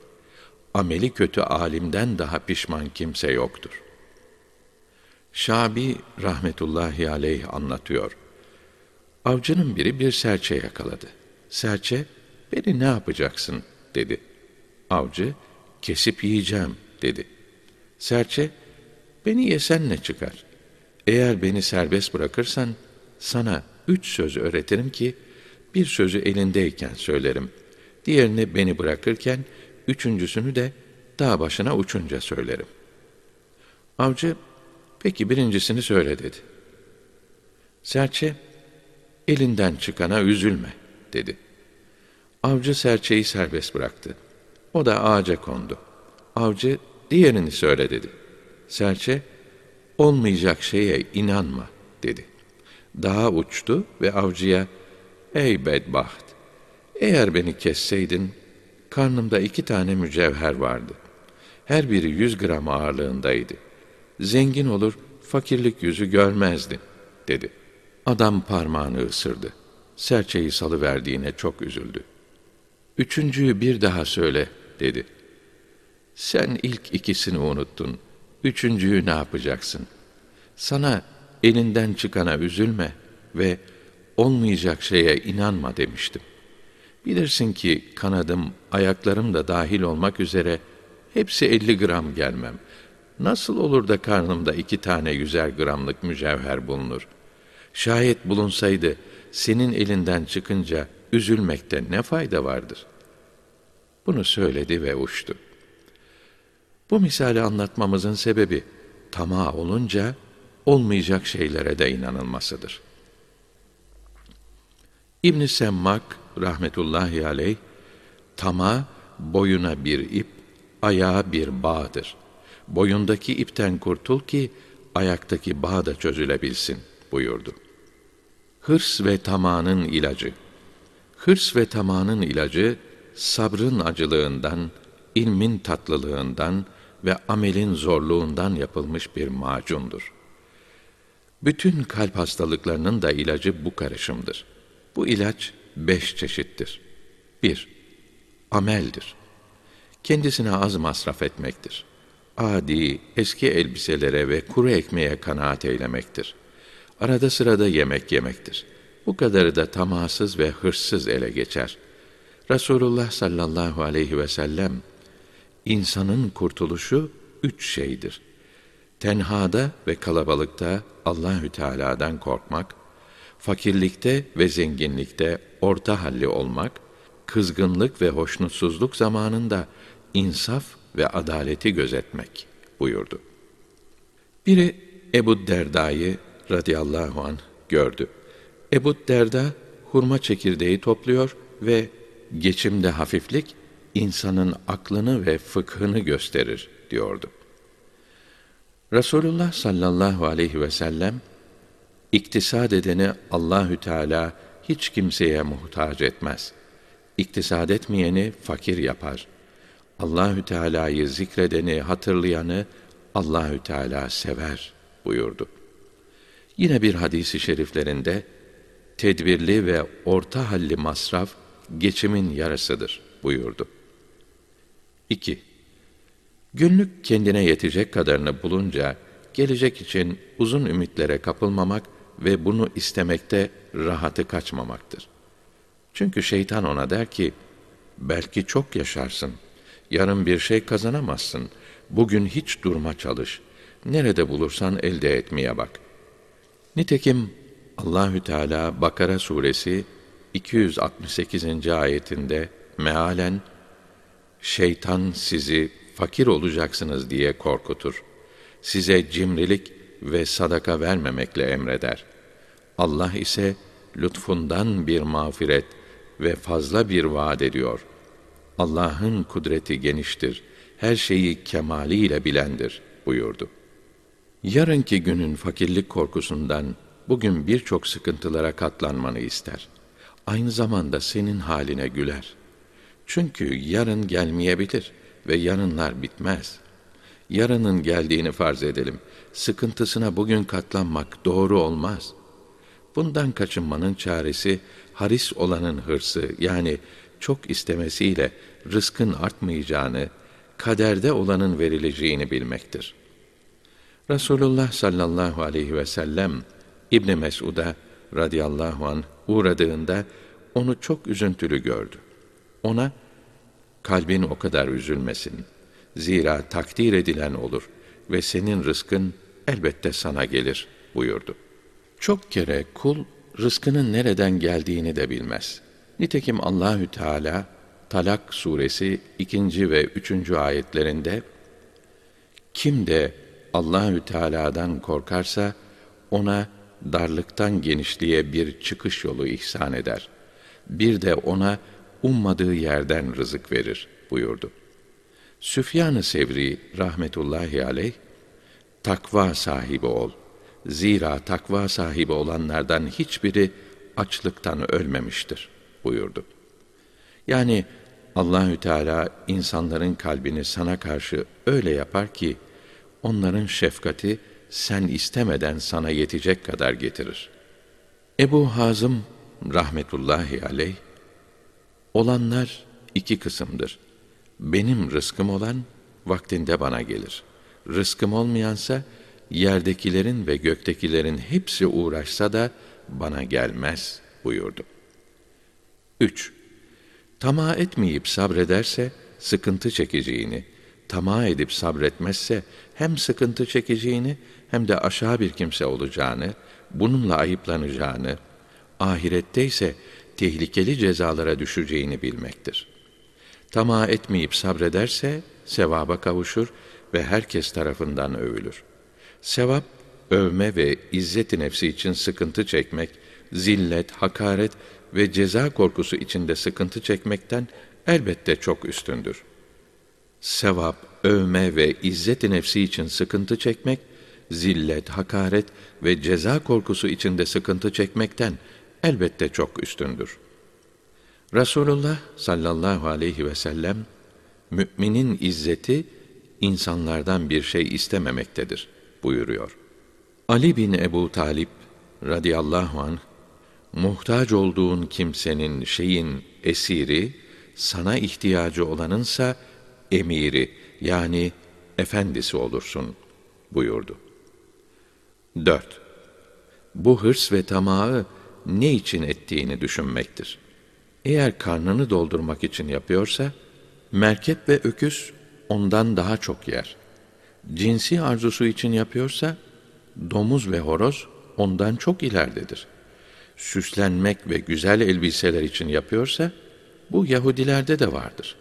Ameli kötü alimden daha pişman kimse yoktur. Şabi rahmetullahi aleyh anlatıyor. Avcının biri bir serçe yakaladı. Serçe, beni ne yapacaksın dedi. Avcı, kesip yiyeceğim dedi. Serçe, beni yesen ne çıkar? Eğer beni serbest bırakırsan, sana üç söz öğretirim ki, bir sözü elindeyken söylerim. Diğerini beni bırakırken, üçüncüsünü de dağ başına uçunca söylerim. Avcı, peki birincisini söyle dedi. Serçe, elinden çıkana üzülme dedi. Avcı serçeyi serbest bıraktı. O da ağaca kondu. Avcı diğerini söyle dedi. Serçe olmayacak şeye inanma dedi. Daha uçtu ve avcıya ey bedbaht eğer beni kesseydin karnımda iki tane mücevher vardı. Her biri yüz gram ağırlığındaydı. Zengin olur fakirlik yüzü görmezdin dedi. Adam parmağını ısırdı. Serçeyi salıverdiğine çok üzüldü. Üçüncüyü bir daha söyle, dedi. Sen ilk ikisini unuttun. Üçüncüyü ne yapacaksın? Sana elinden çıkana üzülme ve olmayacak şeye inanma demiştim. Bilirsin ki kanadım, ayaklarım da dahil olmak üzere hepsi elli gram gelmem. Nasıl olur da karnımda iki tane yüzer gramlık mücevher bulunur? Şayet bulunsaydı, senin elinden çıkınca üzülmekte ne fayda vardır? Bunu söyledi ve uçtu. Bu misali anlatmamızın sebebi tamah olunca olmayacak şeylere de inanılmasıdır. İbn Semmak rahmetullahi aleyh tamah boyuna bir ip, ayağa bir bağdır. boyundaki ipten kurtul ki ayaktaki bağ da çözülebilsin buyurdu. Hırs ve tamanın ilacı Hırs ve tamanın ilacı sabrın acılığından, ilmin tatlılığından ve amelin zorluğundan yapılmış bir macundur. Bütün kalp hastalıklarının da ilacı bu karışımdır. Bu ilaç beş çeşittir. 1. Ameldir. Kendisine az masraf etmektir. Adi, eski elbiselere ve kuru ekmeğe kanaat eylemektir. Arada sırada yemek yemektir. Bu kadarı da tamasız ve hırsız ele geçer. Resulullah sallallahu aleyhi ve sellem, insanın kurtuluşu üç şeydir. Tenhada ve kalabalıkta Allahü Teala'dan korkmak, fakirlikte ve zenginlikte orta halli olmak, kızgınlık ve hoşnutsuzluk zamanında insaf ve adaleti gözetmek buyurdu. Biri Ebu Derda'yı radıyallahu an gördü. Ebu Derda hurma çekirdeği topluyor ve geçimde hafiflik insanın aklını ve fıkhını gösterir diyordu. Resulullah sallallahu aleyhi ve sellem iktisad edeni Allahü Teala hiç kimseye muhtaç etmez. İktisad etmeyeni fakir yapar. Allahü Teala'yı zikredeni, hatırlayanı Allahü Teala sever buyurdu. Yine bir hadisi şeriflerinde tedbirli ve orta halli masraf geçimin yarısıdır buyurdu. 2. Günlük kendine yetecek kadarını bulunca gelecek için uzun ümitlere kapılmamak ve bunu istemekte rahatı kaçmamaktır. Çünkü şeytan ona der ki, belki çok yaşarsın, yarın bir şey kazanamazsın, bugün hiç durma çalış, nerede bulursan elde etmeye bak. Nitekim Allahü Teala Bakara suresi 268. ayetinde mealen şeytan sizi fakir olacaksınız diye korkutur. Size cimrilik ve sadaka vermemekle emreder. Allah ise lütfundan bir mağfiret ve fazla bir vaat ediyor. Allah'ın kudreti geniştir, her şeyi kemaliyle bilendir buyurdu. Yarınki günün fakirlik korkusundan bugün birçok sıkıntılara katlanmanı ister. Aynı zamanda senin haline güler. Çünkü yarın gelmeyebilir ve yarınlar bitmez. Yarının geldiğini farz edelim. Sıkıntısına bugün katlanmak doğru olmaz. Bundan kaçınmanın çaresi haris olanın hırsı yani çok istemesiyle rızkın artmayacağını, kaderde olanın verileceğini bilmektir. Resulullah sallallahu aleyhi ve sellem İbn Mesud'a radıyallahu an uğradığında onu çok üzüntülü gördü. Ona kalbin o kadar üzülmesin. Zira takdir edilen olur ve senin rızkın elbette sana gelir buyurdu. Çok kere kul rızkının nereden geldiğini de bilmez. Nitekim Allahü Teala Talak suresi ikinci ve üçüncü ayetlerinde kim de Allahü Teala'dan korkarsa ona darlıktan genişliğe bir çıkış yolu ihsan eder. Bir de ona ummadığı yerden rızık verir buyurdu. Süfyan-ı Sevri rahmetullahi aleyh takva sahibi ol. Zira takva sahibi olanlardan hiçbiri açlıktan ölmemiştir buyurdu. Yani Allahü Teala insanların kalbini sana karşı öyle yapar ki onların şefkati sen istemeden sana yetecek kadar getirir. Ebu Hazım rahmetullahi aleyh Olanlar iki kısımdır. Benim rızkım olan vaktinde bana gelir. Rızkım olmayansa yerdekilerin ve göktekilerin hepsi uğraşsa da bana gelmez buyurdu. 3. Tamah etmeyip sabrederse sıkıntı çekeceğini, tamah edip sabretmezse hem sıkıntı çekeceğini hem de aşağı bir kimse olacağını, bununla ayıplanacağını, ahirette ise tehlikeli cezalara düşeceğini bilmektir. Tamah etmeyip sabrederse sevaba kavuşur ve herkes tarafından övülür. Sevap, övme ve izzet-i nefsi için sıkıntı çekmek, zillet, hakaret ve ceza korkusu içinde sıkıntı çekmekten elbette çok üstündür. sevap, övme ve izzet-i nefsi için sıkıntı çekmek, zillet, hakaret ve ceza korkusu içinde sıkıntı çekmekten elbette çok üstündür. Resulullah sallallahu aleyhi ve sellem, müminin izzeti insanlardan bir şey istememektedir buyuruyor. Ali bin Ebu Talip radıyallahu anh, muhtaç olduğun kimsenin şeyin esiri, sana ihtiyacı olanınsa emiri yani efendisi olursun buyurdu. 4. Bu hırs ve tamağı ne için ettiğini düşünmektir. Eğer karnını doldurmak için yapıyorsa, merkep ve öküz ondan daha çok yer. Cinsi arzusu için yapıyorsa, domuz ve horoz ondan çok ileridedir. Süslenmek ve güzel elbiseler için yapıyorsa, bu Yahudilerde de vardır.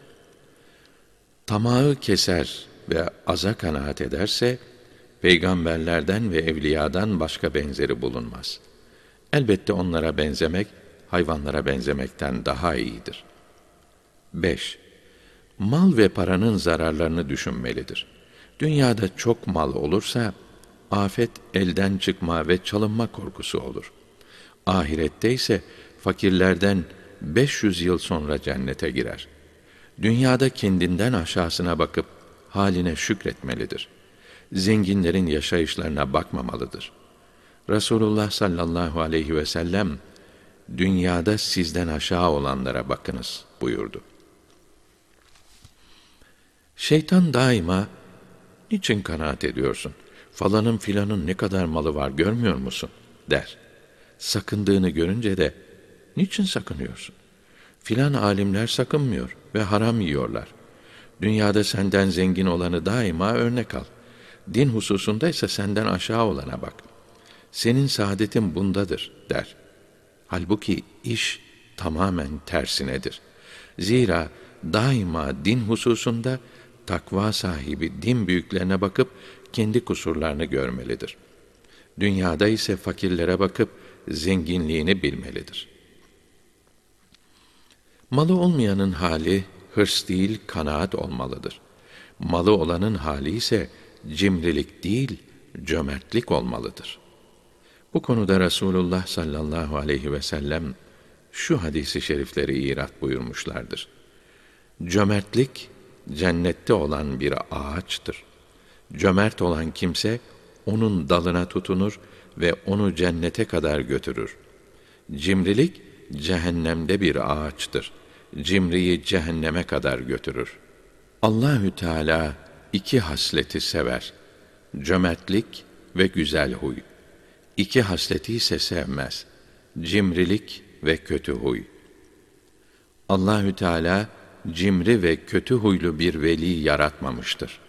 Tamağı keser ve aza kanaat ederse, peygamberlerden ve evliyadan başka benzeri bulunmaz. Elbette onlara benzemek, hayvanlara benzemekten daha iyidir. 5. Mal ve paranın zararlarını düşünmelidir. Dünyada çok mal olursa, afet elden çıkma ve çalınma korkusu olur. Ahirette ise fakirlerden 500 yıl sonra cennete girer. Dünyada kendinden aşağısına bakıp haline şükretmelidir. Zenginlerin yaşayışlarına bakmamalıdır. Resulullah sallallahu aleyhi ve sellem dünyada sizden aşağı olanlara bakınız buyurdu. Şeytan daima niçin kanaat ediyorsun? Falanın filanın ne kadar malı var görmüyor musun? der. Sakındığını görünce de niçin sakınıyorsun? Filan alimler sakınmıyor ve haram yiyorlar. Dünyada senden zengin olanı daima örnek al. Din hususunda ise senden aşağı olana bak. Senin saadetin bundadır der. Halbuki iş tamamen tersinedir. Zira daima din hususunda takva sahibi din büyüklerine bakıp kendi kusurlarını görmelidir. Dünyada ise fakirlere bakıp zenginliğini bilmelidir. Malı olmayanın hali hırs değil kanaat olmalıdır. Malı olanın hali ise cimrilik değil cömertlik olmalıdır. Bu konuda Resulullah sallallahu aleyhi ve sellem şu hadisi şerifleri irat buyurmuşlardır. Cömertlik cennette olan bir ağaçtır. Cömert olan kimse onun dalına tutunur ve onu cennete kadar götürür. Cimrilik cehennemde bir ağaçtır. Cimriyi cehenneme kadar götürür. Allahü Teala iki hasleti sever. Cömertlik ve güzel huy. İki hasleti ise sevmez. Cimrilik ve kötü huy. Allahü Teala cimri ve kötü huylu bir veli yaratmamıştır.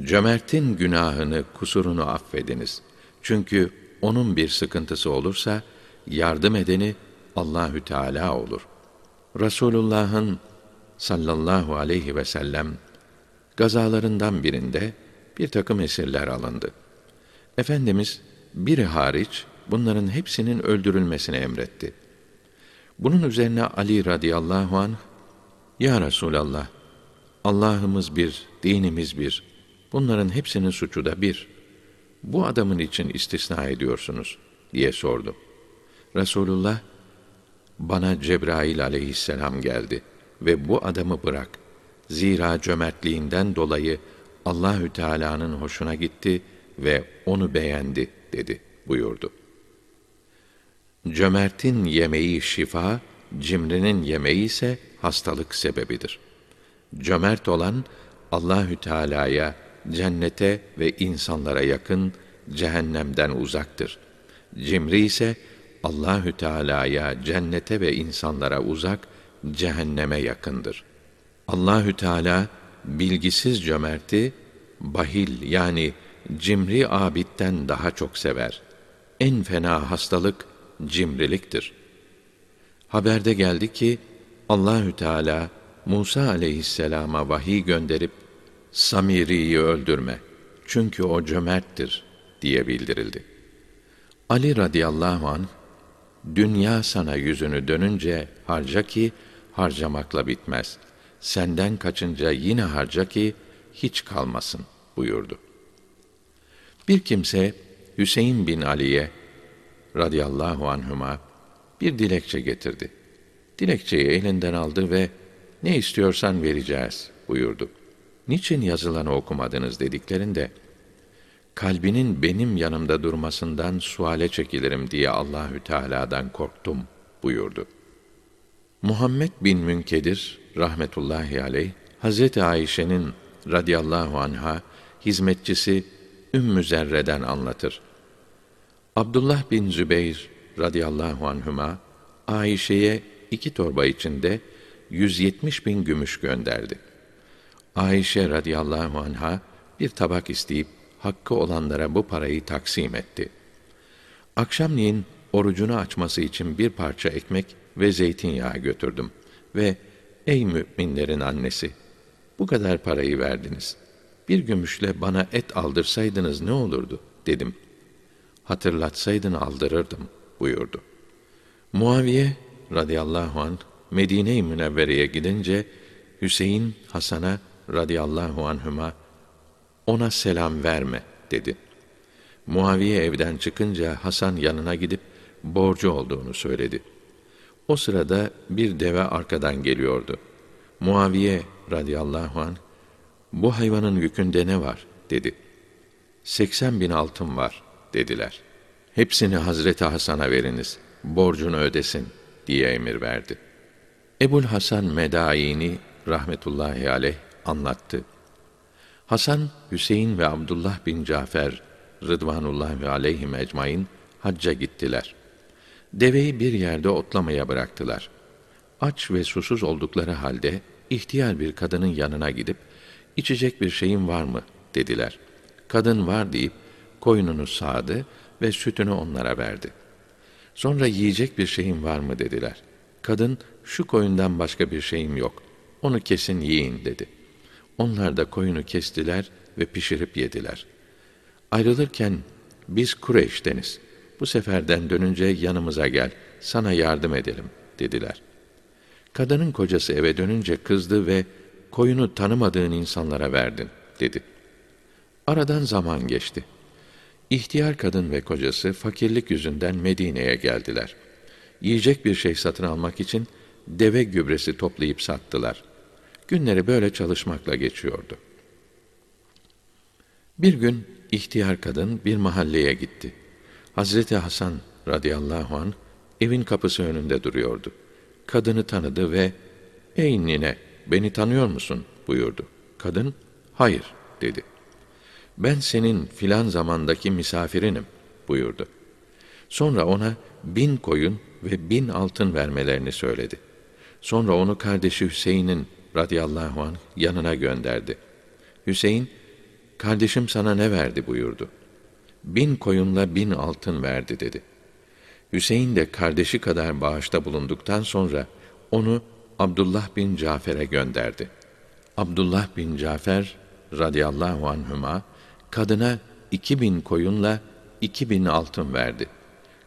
Cömertin günahını, kusurunu affediniz. Çünkü onun bir sıkıntısı olursa yardım edeni Allahü Teala olur. Resulullah'ın sallallahu aleyhi ve sellem gazalarından birinde bir takım esirler alındı. Efendimiz biri hariç bunların hepsinin öldürülmesini emretti. Bunun üzerine Ali radıyallahu anh, Ya Resulallah, Allah'ımız bir, dinimiz bir, bunların hepsinin suçu da bir. Bu adamın için istisna ediyorsunuz diye sordu. Resulullah, bana Cebrail aleyhisselam geldi ve bu adamı bırak. Zira cömertliğinden dolayı Allahü Teala'nın hoşuna gitti ve onu beğendi dedi buyurdu. Cömertin yemeği şifa, cimrinin yemeği ise hastalık sebebidir. Cömert olan Allahü Teala'ya, cennete ve insanlara yakın, cehennemden uzaktır. Cimri ise Allahü Teala'ya, cennete ve insanlara uzak, cehenneme yakındır. Allahü Teala bilgisiz cömerti bahil yani cimri abitten daha çok sever. En fena hastalık cimriliktir. Haberde geldi ki Allahü Teala Musa aleyhisselama vahiy gönderip Samiri'yi öldürme çünkü o cömerttir diye bildirildi. Ali radıyallahu anh dünya sana yüzünü dönünce harca ki harcamakla bitmez. senden kaçınca yine harca ki hiç kalmasın buyurdu. Bir kimse Hüseyin bin Ali'ye radıyallahu anhuma bir dilekçe getirdi. Dilekçeyi elinden aldı ve ne istiyorsan vereceğiz buyurdu. Niçin yazılanı okumadınız dediklerinde kalbinin benim yanımda durmasından suale çekilirim diye Allahü Teala'dan korktum buyurdu. Muhammed bin Münkedir rahmetullahi aleyh Hazreti Ayşe'nin radıyallahu anha hizmetçisi Ümmü Zerre'den anlatır. Abdullah bin Zübeyr radıyallahu anhuma Ayşe'ye iki torba içinde 170 bin gümüş gönderdi. Ayşe radıyallahu anha bir tabak isteyip hakkı olanlara bu parayı taksim etti. Akşamleyin orucunu açması için bir parça ekmek ve zeytinyağı götürdüm ve ey müminlerin annesi bu kadar parayı verdiniz. Bir gümüşle bana et aldırsaydınız ne olurdu dedim. Hatırlatsaydın aldırırdım buyurdu. Muaviye radıyallahu an Medine-i Münevvere'ye gidince Hüseyin Hasan'a radıyallahu anhüma ona selam verme dedi. Muaviye evden çıkınca Hasan yanına gidip borcu olduğunu söyledi. O sırada bir deve arkadan geliyordu. Muaviye radıyallahu an bu hayvanın yükünde ne var dedi. Seksen bin altın var dediler. Hepsini Hazreti Hasan'a veriniz, borcunu ödesin diye emir verdi. Ebul Hasan Medaini rahmetullahi aleyh anlattı. Hasan, Hüseyin ve Abdullah bin Cafer Rıdvanullahi aleyhim ecmain hacca gittiler. Deveyi bir yerde otlamaya bıraktılar. Aç ve susuz oldukları halde ihtiyar bir kadının yanına gidip içecek bir şeyin var mı dediler. Kadın var deyip koyununu sağdı ve sütünü onlara verdi. Sonra yiyecek bir şeyin var mı dediler. Kadın şu koyundan başka bir şeyim yok. Onu kesin yiyin dedi. Onlar da koyunu kestiler ve pişirip yediler. Ayrılırken biz Kureyş'teniz. Bu seferden dönünce yanımıza gel, sana yardım edelim dediler. Kadının kocası eve dönünce kızdı ve koyunu tanımadığın insanlara verdin dedi. Aradan zaman geçti. İhtiyar kadın ve kocası fakirlik yüzünden Medine'ye geldiler. Yiyecek bir şey satın almak için deve gübresi toplayıp sattılar. Günleri böyle çalışmakla geçiyordu. Bir gün ihtiyar kadın bir mahalleye gitti. Hazreti Hasan radıyallahu an evin kapısı önünde duruyordu. Kadını tanıdı ve "Ey nine, beni tanıyor musun?" buyurdu. Kadın, "Hayır." dedi. "Ben senin filan zamandaki misafirinim." buyurdu. Sonra ona bin koyun ve bin altın vermelerini söyledi. Sonra onu kardeşi Hüseyin'in radıyallahu anh yanına gönderdi. Hüseyin, kardeşim sana ne verdi buyurdu. Bin koyunla bin altın verdi dedi. Hüseyin de kardeşi kadar bağışta bulunduktan sonra onu Abdullah bin Cafer'e gönderdi. Abdullah bin Cafer radıyallahu anhüma kadına iki bin koyunla iki bin altın verdi.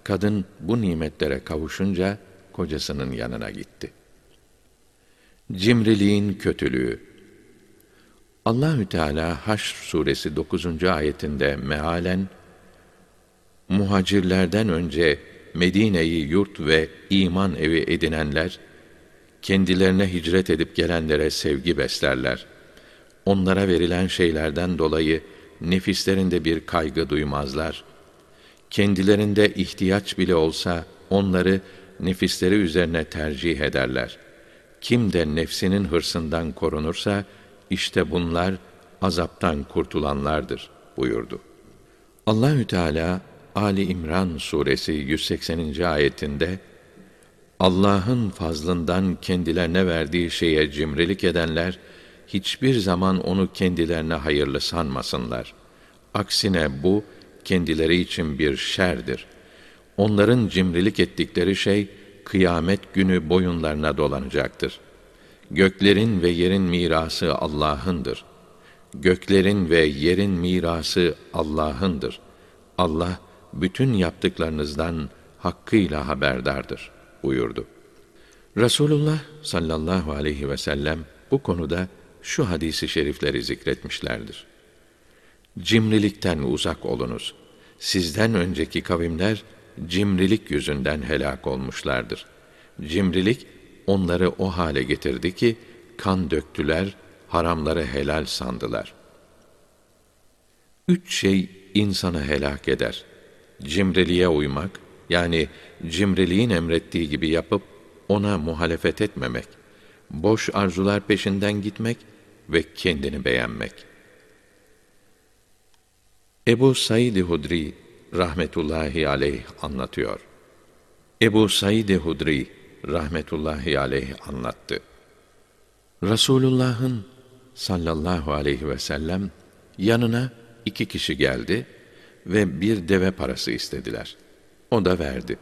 Kadın bu nimetlere kavuşunca kocasının yanına gitti. Cimriliğin kötülüğü Allahü Teala Haşr suresi 9. ayetinde mealen muhacirlerden önce Medine'yi yurt ve iman evi edinenler kendilerine hicret edip gelenlere sevgi beslerler. Onlara verilen şeylerden dolayı nefislerinde bir kaygı duymazlar. Kendilerinde ihtiyaç bile olsa onları nefisleri üzerine tercih ederler. Kim de nefsinin hırsından korunursa işte bunlar azaptan kurtulanlardır buyurdu. Allahü Teala Ali İmran suresi 180. ayetinde Allah'ın fazlından kendilerine verdiği şeye cimrilik edenler hiçbir zaman onu kendilerine hayırlı sanmasınlar. Aksine bu kendileri için bir şerdir. Onların cimrilik ettikleri şey kıyamet günü boyunlarına dolanacaktır. Göklerin ve yerin mirası Allah'ındır. Göklerin ve yerin mirası Allah'ındır. Allah bütün yaptıklarınızdan hakkıyla haberdardır buyurdu. Resulullah sallallahu aleyhi ve sellem bu konuda şu hadisi şerifleri zikretmişlerdir. Cimrilikten uzak olunuz. Sizden önceki kavimler cimrilik yüzünden helak olmuşlardır. Cimrilik onları o hale getirdi ki kan döktüler, haramları helal sandılar. Üç şey insanı helak eder. Cimriliğe uymak, yani cimriliğin emrettiği gibi yapıp ona muhalefet etmemek, boş arzular peşinden gitmek ve kendini beğenmek. Ebu Said Hudri rahmetullahi aleyh anlatıyor. Ebu Said Hudri rahmetullahi aleyh anlattı. Rasulullah'ın sallallahu aleyhi ve sellem yanına iki kişi geldi ve bir deve parası istediler. O da verdi.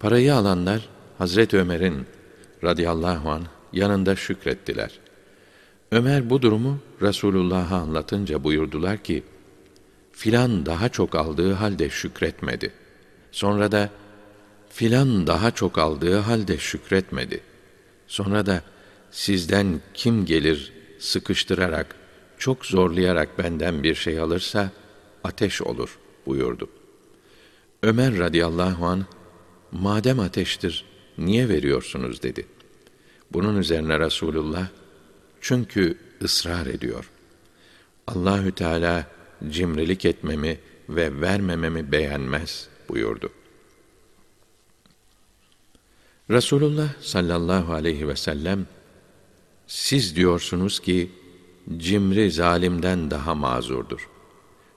Parayı alanlar Hazret Ömer'in radıyallahu an yanında şükrettiler. Ömer bu durumu Resulullah'a anlatınca buyurdular ki, filan daha çok aldığı halde şükretmedi. Sonra da filan daha çok aldığı halde şükretmedi. Sonra da sizden kim gelir sıkıştırarak, çok zorlayarak benden bir şey alırsa ateş olur buyurdu. Ömer radıyallahu an madem ateştir niye veriyorsunuz dedi. Bunun üzerine Resulullah çünkü ısrar ediyor. Allahü Teala cimrilik etmemi ve vermememi beğenmez buyurdu. Resulullah sallallahu aleyhi ve sellem siz diyorsunuz ki cimri zalimden daha mazurdur.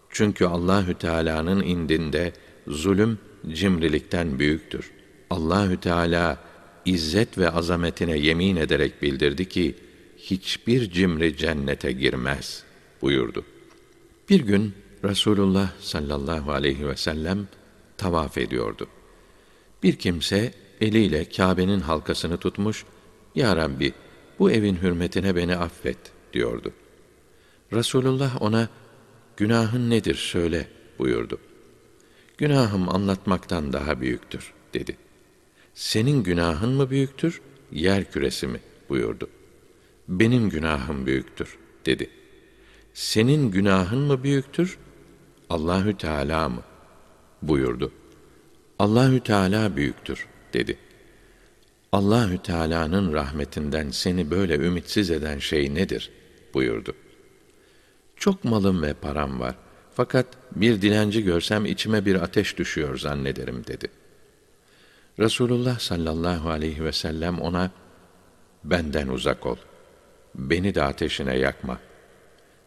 Çünkü Allahü Teala'nın indinde zulüm cimrilikten büyüktür. Allahü Teala izzet ve azametine yemin ederek bildirdi ki hiçbir cimri cennete girmez buyurdu. Bir gün Resulullah sallallahu aleyhi ve sellem tavaf ediyordu. Bir kimse eliyle Kâbe'nin halkasını tutmuş, Ya Rabbi, bu evin hürmetine beni affet, diyordu. Resulullah ona, günahın nedir söyle, buyurdu. Günahım anlatmaktan daha büyüktür, dedi. Senin günahın mı büyüktür, yer küresi mi, buyurdu. Benim günahım büyüktür, dedi. Senin günahın mı büyüktür, Allahü Teala mı? buyurdu. Allahü Teala büyüktür dedi. Allahü Teala'nın rahmetinden seni böyle ümitsiz eden şey nedir? buyurdu. Çok malım ve param var. Fakat bir dilenci görsem içime bir ateş düşüyor zannederim dedi. Resulullah sallallahu aleyhi ve sellem ona benden uzak ol. Beni de ateşine yakma.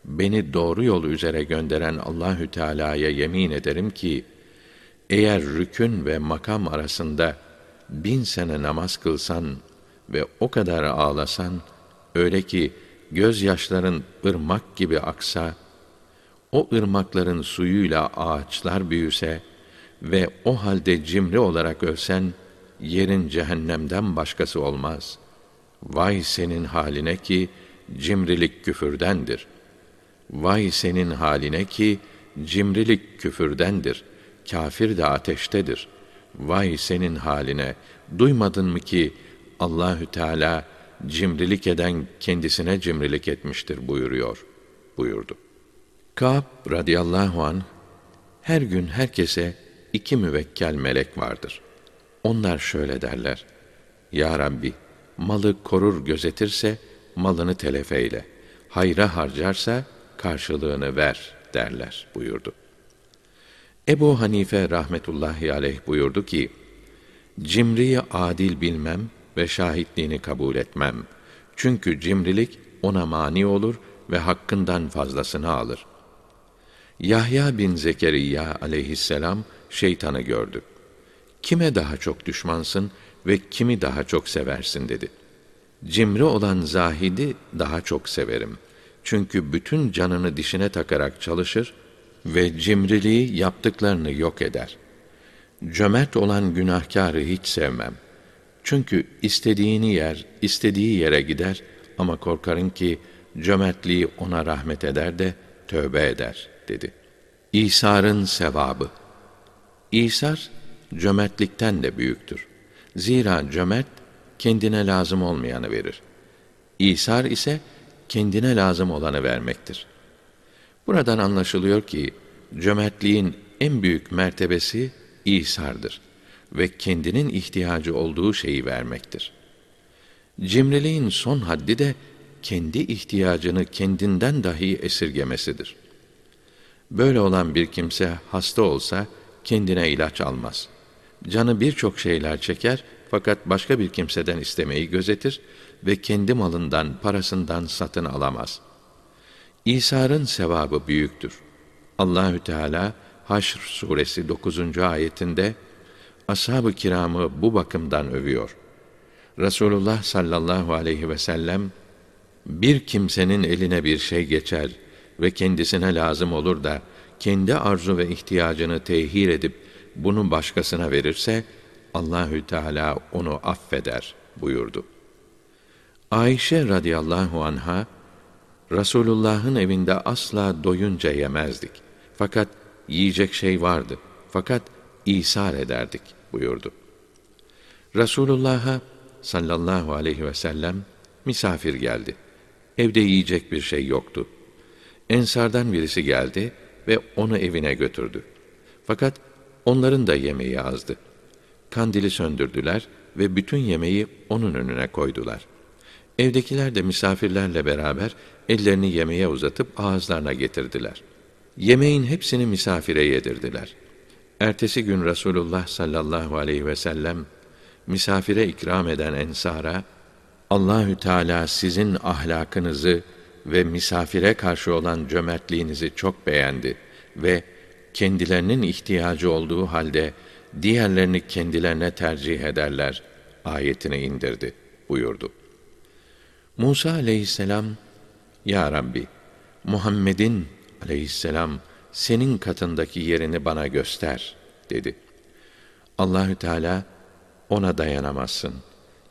Beni doğru yol üzere gönderen Allahü Teala'ya yemin ederim ki eğer rükün ve makam arasında bin sene namaz kılsan ve o kadar ağlasan, öyle ki gözyaşların ırmak gibi aksa, o ırmakların suyuyla ağaçlar büyüse ve o halde cimri olarak ölsen, yerin cehennemden başkası olmaz. Vay senin haline ki cimrilik küfürdendir. Vay senin haline ki cimrilik küfürdendir. Kafir de ateştedir.'' Vay senin haline! Duymadın mı ki Allahü Teala cimrilik eden kendisine cimrilik etmiştir buyuruyor. buyurdu. Kâb radıyallahu an her gün herkese iki müvekkel melek vardır. Onlar şöyle derler. Ya Rabbi, malı korur gözetirse malını telef eyle. Hayra harcarsa karşılığını ver derler buyurdu. Ebu Hanife rahmetullahi aleyh buyurdu ki, Cimriyi adil bilmem ve şahitliğini kabul etmem. Çünkü cimrilik ona mani olur ve hakkından fazlasını alır. Yahya bin Zekeriya aleyhisselam şeytanı gördü. Kime daha çok düşmansın ve kimi daha çok seversin dedi. Cimri olan zahidi daha çok severim. Çünkü bütün canını dişine takarak çalışır ve cimriliği yaptıklarını yok eder. Cömert olan günahkarı hiç sevmem. Çünkü istediğini yer, istediği yere gider ama korkarım ki cömertliği ona rahmet eder de tövbe eder dedi. İsar'ın sevabı İsar cömertlikten de büyüktür. Zira cömert kendine lazım olmayanı verir. İsar ise kendine lazım olanı vermektir. Buradan anlaşılıyor ki cömertliğin en büyük mertebesi İsar'dır ve kendinin ihtiyacı olduğu şeyi vermektir. Cimriliğin son haddi de kendi ihtiyacını kendinden dahi esirgemesidir. Böyle olan bir kimse hasta olsa kendine ilaç almaz. Canı birçok şeyler çeker fakat başka bir kimseden istemeyi gözetir ve kendi malından, parasından satın alamaz. İsa'nın sevabı büyüktür. Allahü Teala Haşr suresi 9. ayetinde ashab-ı kiramı bu bakımdan övüyor. Resulullah sallallahu aleyhi ve sellem bir kimsenin eline bir şey geçer ve kendisine lazım olur da kendi arzu ve ihtiyacını tehir edip bunu başkasına verirse Allahü Teala onu affeder buyurdu. Ayşe radıyallahu anha Resulullah'ın evinde asla doyunca yemezdik. Fakat yiyecek şey vardı. Fakat isar ederdik buyurdu. Resulullah'a sallallahu aleyhi ve sellem misafir geldi. Evde yiyecek bir şey yoktu. Ensardan birisi geldi ve onu evine götürdü. Fakat onların da yemeği azdı. Kandili söndürdüler ve bütün yemeği onun önüne koydular. Evdekiler de misafirlerle beraber ellerini yemeğe uzatıp ağızlarına getirdiler. Yemeğin hepsini misafire yedirdiler. Ertesi gün Resulullah sallallahu aleyhi ve sellem misafire ikram eden ensara Allahü Teala sizin ahlakınızı ve misafire karşı olan cömertliğinizi çok beğendi ve kendilerinin ihtiyacı olduğu halde diğerlerini kendilerine tercih ederler ayetini indirdi buyurdu. Musa aleyhisselam Ya Rabbi Muhammed'in aleyhisselam senin katındaki yerini bana göster dedi. Allahü Teala ona dayanamazsın.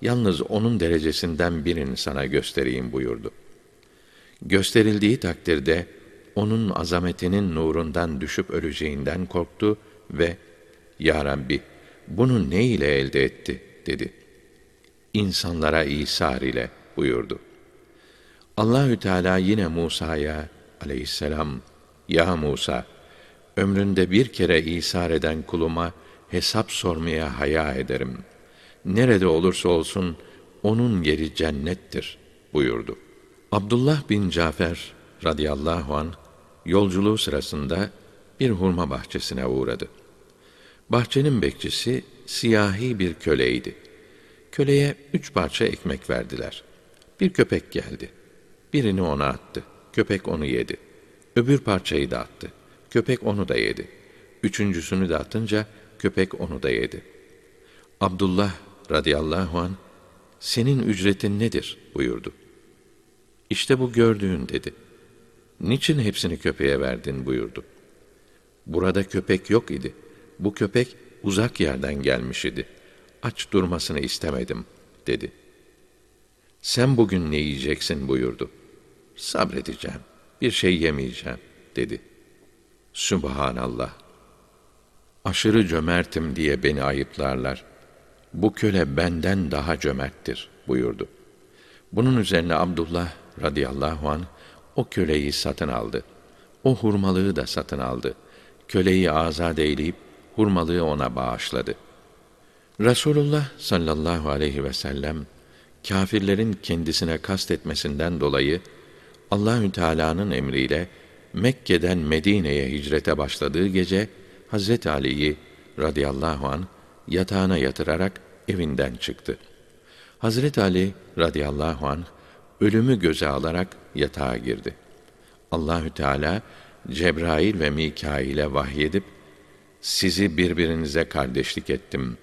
Yalnız onun derecesinden birini sana göstereyim buyurdu. Gösterildiği takdirde onun azametinin nurundan düşüp öleceğinden korktu ve Ya Rabbi bunu ne ile elde etti dedi. İnsanlara İsar ile buyurdu. Allahü Teala yine Musa'ya aleyhisselam ya Musa ömründe bir kere İsar eden kuluma hesap sormaya haya ederim. Nerede olursa olsun onun yeri cennettir buyurdu. Abdullah bin Cafer radıyallahu an yolculuğu sırasında bir hurma bahçesine uğradı. Bahçenin bekçisi siyahi bir köleydi. Köleye üç parça ekmek verdiler. Bir köpek geldi. Birini ona attı. Köpek onu yedi. Öbür parçayı da attı. Köpek onu da yedi. Üçüncüsünü de atınca köpek onu da yedi. Abdullah radıyallahu an senin ücretin nedir buyurdu. İşte bu gördüğün dedi. Niçin hepsini köpeğe verdin buyurdu. Burada köpek yok idi. Bu köpek uzak yerden gelmiş idi. Aç durmasını istemedim dedi. Sen bugün ne yiyeceksin buyurdu. Sabredeceğim, bir şey yemeyeceğim dedi. Sübhanallah. Aşırı cömertim diye beni ayıplarlar. Bu köle benden daha cömerttir buyurdu. Bunun üzerine Abdullah radıyallahu an o köleyi satın aldı. O hurmalığı da satın aldı. Köleyi azad eyleyip hurmalığı ona bağışladı. Resulullah sallallahu aleyhi ve sellem kâfirlerin kendisine kastetmesinden dolayı Allahü Teala'nın emriyle Mekke'den Medine'ye hicrete başladığı gece Hazret Ali'yi radıyallahu an yatağına yatırarak evinden çıktı. Hazret Ali radıyallahu an ölümü göze alarak yatağa girdi. Allahü Teala Cebrail ve Mikail'e vahyedip sizi birbirinize kardeşlik ettim.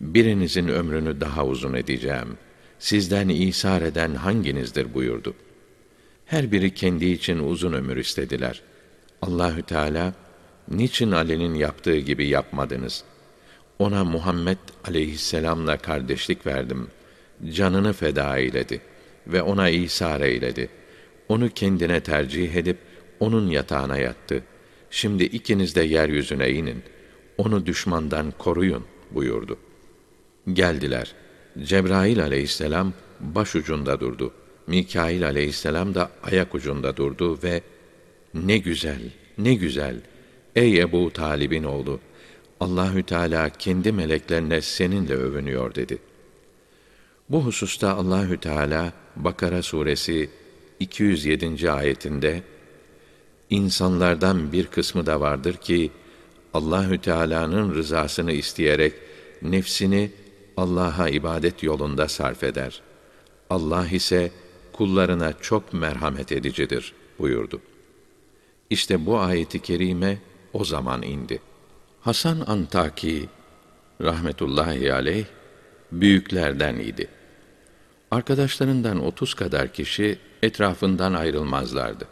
Birinizin ömrünü daha uzun edeceğim. Sizden isar eden hanginizdir buyurdu. Her biri kendi için uzun ömür istediler. Allahü Teala niçin Ali'nin yaptığı gibi yapmadınız? Ona Muhammed aleyhisselamla kardeşlik verdim. Canını feda eyledi ve ona İsa eyledi. Onu kendine tercih edip onun yatağına yattı. Şimdi ikiniz de yeryüzüne inin. Onu düşmandan koruyun buyurdu. Geldiler. Cebrail aleyhisselam başucunda durdu. Mikail aleyhisselam da ayak ucunda durdu ve ne güzel, ne güzel. Ey Ebu Talib'in oğlu, Allahü Teala kendi meleklerine seninle övünüyor dedi. Bu hususta Allahü Teala Bakara suresi 207. ayetinde insanlardan bir kısmı da vardır ki Allahü Teala'nın rızasını isteyerek nefsini Allah'a ibadet yolunda sarf eder. Allah ise kullarına çok merhamet edicidir buyurdu. İşte bu ayeti kerime o zaman indi. Hasan Antaki rahmetullahi aleyh büyüklerden idi. Arkadaşlarından otuz kadar kişi etrafından ayrılmazlardı.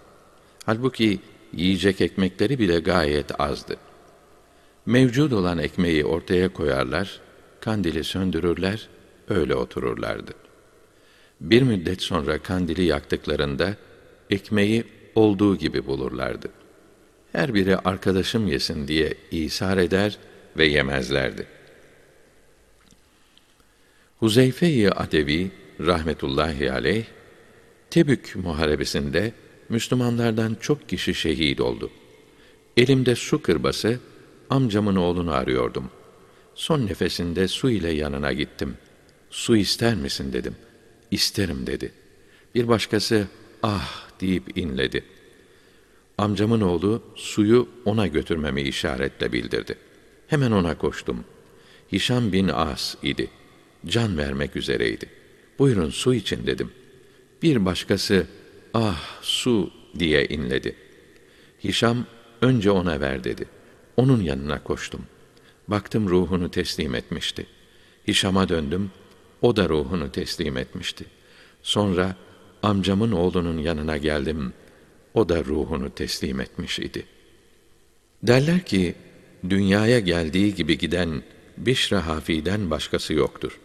Halbuki yiyecek ekmekleri bile gayet azdı. Mevcud olan ekmeği ortaya koyarlar, kandili söndürürler, öyle otururlardı. Bir müddet sonra kandili yaktıklarında ekmeği olduğu gibi bulurlardı. Her biri arkadaşım yesin diye isar eder ve yemezlerdi. Huzeyfe-i Adevi rahmetullahi aleyh Tebük muharebesinde Müslümanlardan çok kişi şehit oldu. Elimde su kırbası, amcamın oğlunu arıyordum. Son nefesinde su ile yanına gittim. Su ister misin dedim. İsterim dedi. Bir başkası ah deyip inledi. Amcamın oğlu suyu ona götürmemi işaretle bildirdi. Hemen ona koştum. Hişam bin As idi. Can vermek üzereydi. Buyurun su için dedim. Bir başkası ah su diye inledi. Hişam önce ona ver dedi. Onun yanına koştum. Baktım ruhunu teslim etmişti. Hişam'a döndüm. O da ruhunu teslim etmişti. Sonra amcamın oğlunun yanına geldim. O da ruhunu teslim etmiş idi. Derler ki, dünyaya geldiği gibi giden Bişra Hafi'den başkası yoktur.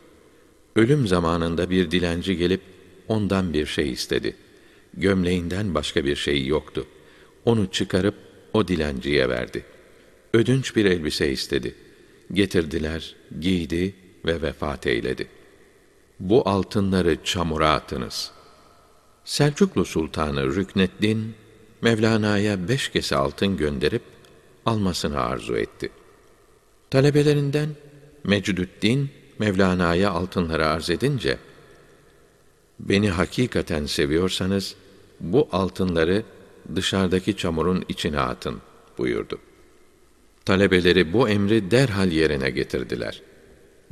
Ölüm zamanında bir dilenci gelip ondan bir şey istedi. Gömleğinden başka bir şey yoktu. Onu çıkarıp o dilenciye verdi. Ödünç bir elbise istedi. Getirdiler, giydi ve vefat eyledi. Bu altınları çamura atınız. Selçuklu Sultanı Rükneddin, Mevlana'ya beş kese altın gönderip almasını arzu etti. Talebelerinden Mecdüddin, Mevlana'ya altınları arz edince, beni hakikaten seviyorsanız, bu altınları dışarıdaki çamurun içine atın buyurdu. Talebeleri bu emri derhal yerine getirdiler.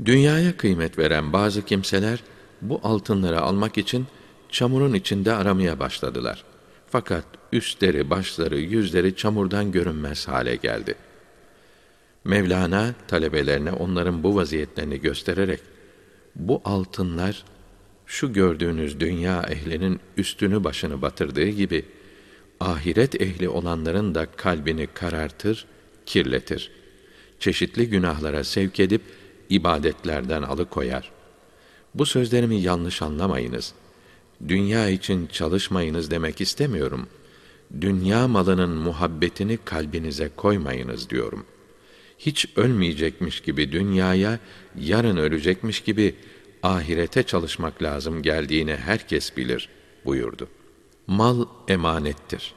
Dünyaya kıymet veren bazı kimseler bu altınları almak için çamurun içinde aramaya başladılar. Fakat üstleri, başları, yüzleri çamurdan görünmez hale geldi. Mevlana talebelerine onların bu vaziyetlerini göstererek bu altınlar şu gördüğünüz dünya ehlinin üstünü başını batırdığı gibi ahiret ehli olanların da kalbini karartır, kirletir. Çeşitli günahlara sevk edip ibadetlerden alıkoyar. Bu sözlerimi yanlış anlamayınız. Dünya için çalışmayınız demek istemiyorum. Dünya malının muhabbetini kalbinize koymayınız diyorum. Hiç ölmeyecekmiş gibi dünyaya, yarın ölecekmiş gibi ahirete çalışmak lazım geldiğini herkes bilir buyurdu. Mal emanettir.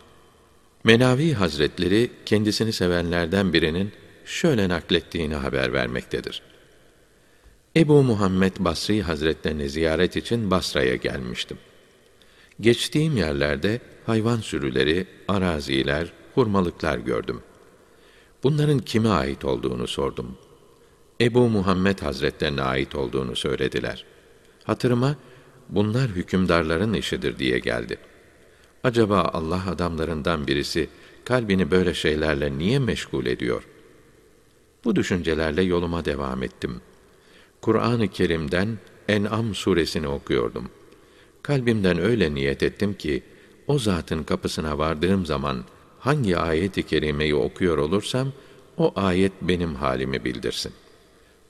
Menavi Hazretleri kendisini sevenlerden birinin şöyle naklettiğini haber vermektedir. Ebu Muhammed Basri Hazretlerini ziyaret için Basra'ya gelmiştim. Geçtiğim yerlerde hayvan sürüleri, araziler, hurmalıklar gördüm. Bunların kime ait olduğunu sordum. Ebu Muhammed Hazretlerine ait olduğunu söylediler. Hatırıma bunlar hükümdarların işidir diye geldi. Acaba Allah adamlarından birisi kalbini böyle şeylerle niye meşgul ediyor? Bu düşüncelerle yoluma devam ettim. Kur'an-ı Kerim'den En'am suresini okuyordum. Kalbimden öyle niyet ettim ki o zatın kapısına vardığım zaman hangi ayet-i kerimeyi okuyor olursam o ayet benim halimi bildirsin.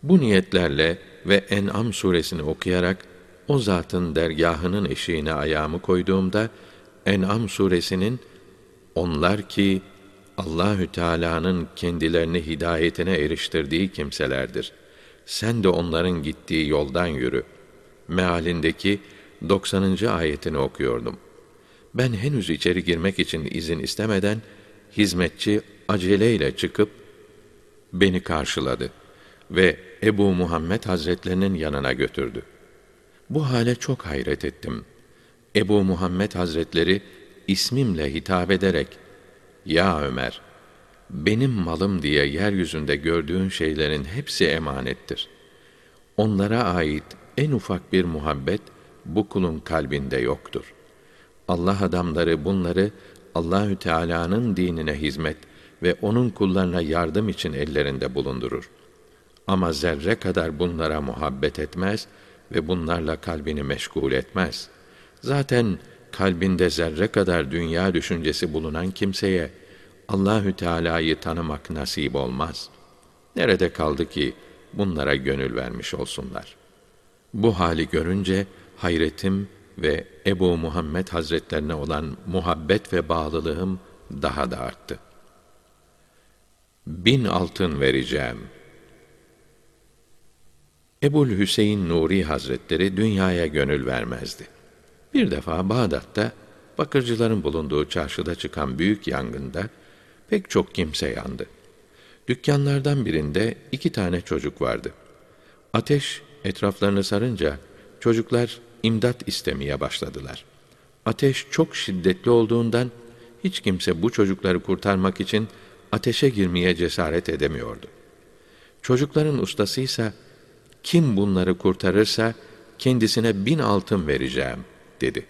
Bu niyetlerle ve En'am suresini okuyarak o zatın dergahının eşiğine ayağımı koyduğumda En'am suresinin onlar ki Allahü Teala'nın kendilerini hidayetine eriştirdiği kimselerdir. Sen de onların gittiği yoldan yürü. Mealindeki 90. ayetini okuyordum. Ben henüz içeri girmek için izin istemeden hizmetçi aceleyle çıkıp beni karşıladı ve Ebu Muhammed Hazretlerinin yanına götürdü. Bu hale çok hayret ettim. Ebu Muhammed Hazretleri ismimle hitap ederek "Ya Ömer, benim malım diye yeryüzünde gördüğün şeylerin hepsi emanettir. Onlara ait en ufak bir muhabbet bu kulun kalbinde yoktur. Allah adamları bunları Allahü Teala'nın dinine hizmet ve onun kullarına yardım için ellerinde bulundurur. Ama zerre kadar bunlara muhabbet etmez ve bunlarla kalbini meşgul etmez. Zaten kalbinde zerre kadar dünya düşüncesi bulunan kimseye Allahü Teala'yı tanımak nasip olmaz. Nerede kaldı ki bunlara gönül vermiş olsunlar? Bu hali görünce hayretim ve Ebu Muhammed Hazretlerine olan muhabbet ve bağlılığım daha da arttı. Bin altın vereceğim. Ebul Hüseyin Nuri Hazretleri dünyaya gönül vermezdi. Bir defa Bağdat'ta bakırcıların bulunduğu çarşıda çıkan büyük yangında pek çok kimse yandı. Dükkanlardan birinde iki tane çocuk vardı. Ateş etraflarını sarınca çocuklar imdat istemeye başladılar. Ateş çok şiddetli olduğundan hiç kimse bu çocukları kurtarmak için ateşe girmeye cesaret edemiyordu. Çocukların ustası ise kim bunları kurtarırsa kendisine bin altın vereceğim dedi.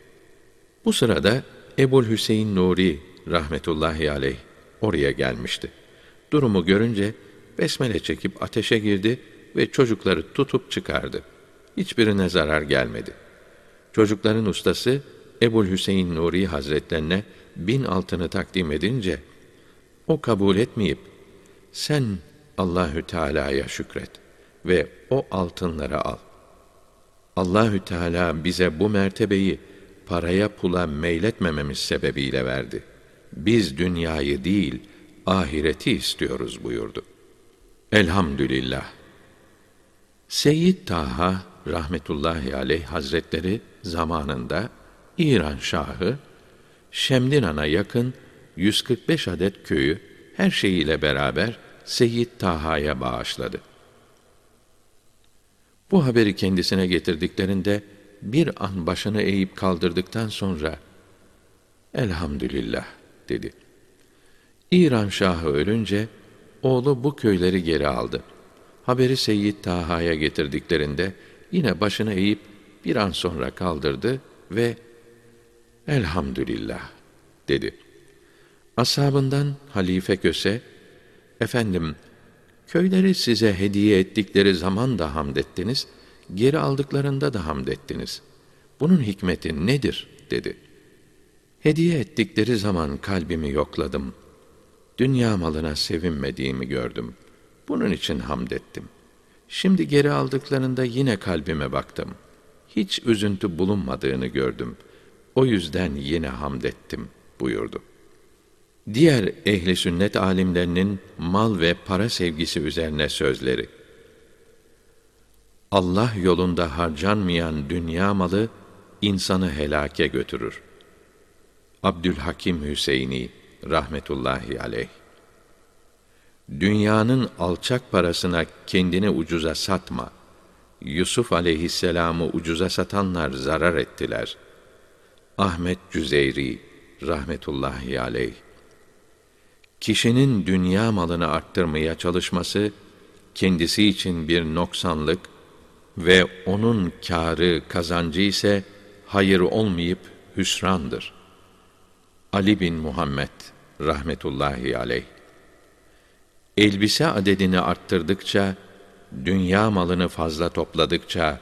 Bu sırada Ebul Hüseyin Nuri rahmetullahi aleyh oraya gelmişti. Durumu görünce besmele çekip ateşe girdi ve çocukları tutup çıkardı. Hiçbirine zarar gelmedi. Çocukların ustası Ebul Hüseyin Nuri Hazretlerine bin altını takdim edince o kabul etmeyip sen Allahü Teala'ya şükret ve o altınları al. Allahü Teala bize bu mertebeyi paraya pula meyletmememiz sebebiyle verdi. Biz dünyayı değil, ahireti istiyoruz buyurdu. Elhamdülillah. Seyyid Taha rahmetullahi aleyh hazretleri zamanında İran Şahı Şemdinan'a yakın 145 adet köyü her şeyiyle beraber Seyyid Taha'ya bağışladı. Bu haberi kendisine getirdiklerinde bir an başını eğip kaldırdıktan sonra Elhamdülillah dedi. İran Şahı ölünce oğlu bu köyleri geri aldı. Haberi Seyyid Taha'ya getirdiklerinde yine başını eğip bir an sonra kaldırdı ve Elhamdülillah dedi. Ashabından Halife Köse, efendim, köyleri size hediye ettikleri zaman da hamd ettiniz, geri aldıklarında da hamd ettiniz. Bunun hikmeti nedir? dedi. Hediye ettikleri zaman kalbimi yokladım. Dünya malına sevinmediğimi gördüm. Bunun için hamd ettim. Şimdi geri aldıklarında yine kalbime baktım. Hiç üzüntü bulunmadığını gördüm. O yüzden yine hamd ettim buyurdu. Diğer ehli sünnet alimlerinin mal ve para sevgisi üzerine sözleri. Allah yolunda harcanmayan dünya malı insanı helake götürür. Abdülhakim Hüseyini rahmetullahi aleyh. Dünyanın alçak parasına kendini ucuza satma. Yusuf aleyhisselamı ucuza satanlar zarar ettiler. Ahmet Cüzeyri rahmetullahi aleyh. Kişinin dünya malını arttırmaya çalışması kendisi için bir noksanlık ve onun kârı, kazancı ise hayır olmayıp hüsrandır. Ali bin Muhammed rahmetullahi aleyh Elbise adedini arttırdıkça, dünya malını fazla topladıkça,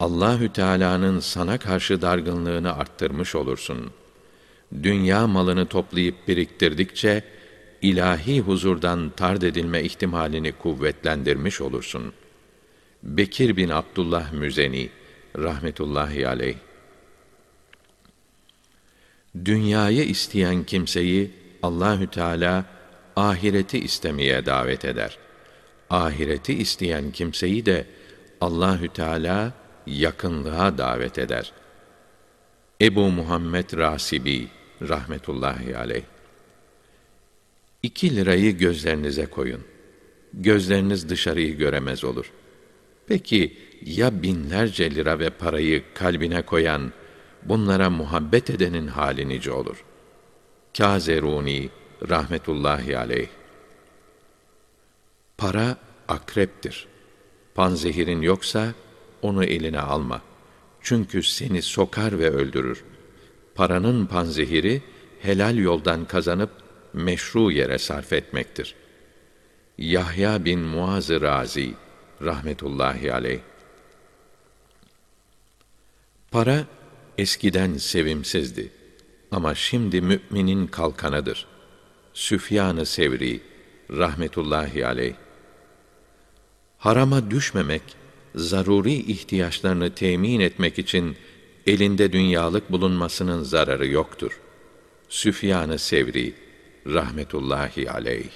Allahü Teala'nın sana karşı dargınlığını arttırmış olursun. Dünya malını toplayıp biriktirdikçe, ilahi huzurdan tard edilme ihtimalini kuvvetlendirmiş olursun. Bekir bin Abdullah Müzeni rahmetullahi aleyh Dünyayı isteyen kimseyi Allahü Teala ahireti istemeye davet eder. Ahireti isteyen kimseyi de Allahü Teala yakınlığa davet eder. Ebu Muhammed Rasibi rahmetullahi aleyh. İki lirayı gözlerinize koyun. Gözleriniz dışarıyı göremez olur. Peki ya binlerce lira ve parayı kalbine koyan, bunlara muhabbet edenin hali nice olur? Kâzerûni rahmetullahi aleyh. Para akreptir. Panzehirin yoksa onu eline alma. Çünkü seni sokar ve öldürür. Paranın panzehiri helal yoldan kazanıp meşru yere sarf etmektir. Yahya bin Muaz Razi rahmetullahi aleyh. Para eskiden sevimsizdi ama şimdi müminin kalkanıdır. Süfyan-ı Sevri rahmetullahi aleyh. Harama düşmemek, zaruri ihtiyaçlarını temin etmek için elinde dünyalık bulunmasının zararı yoktur. Süfyan-ı Sevri rahmetullahi aleyh.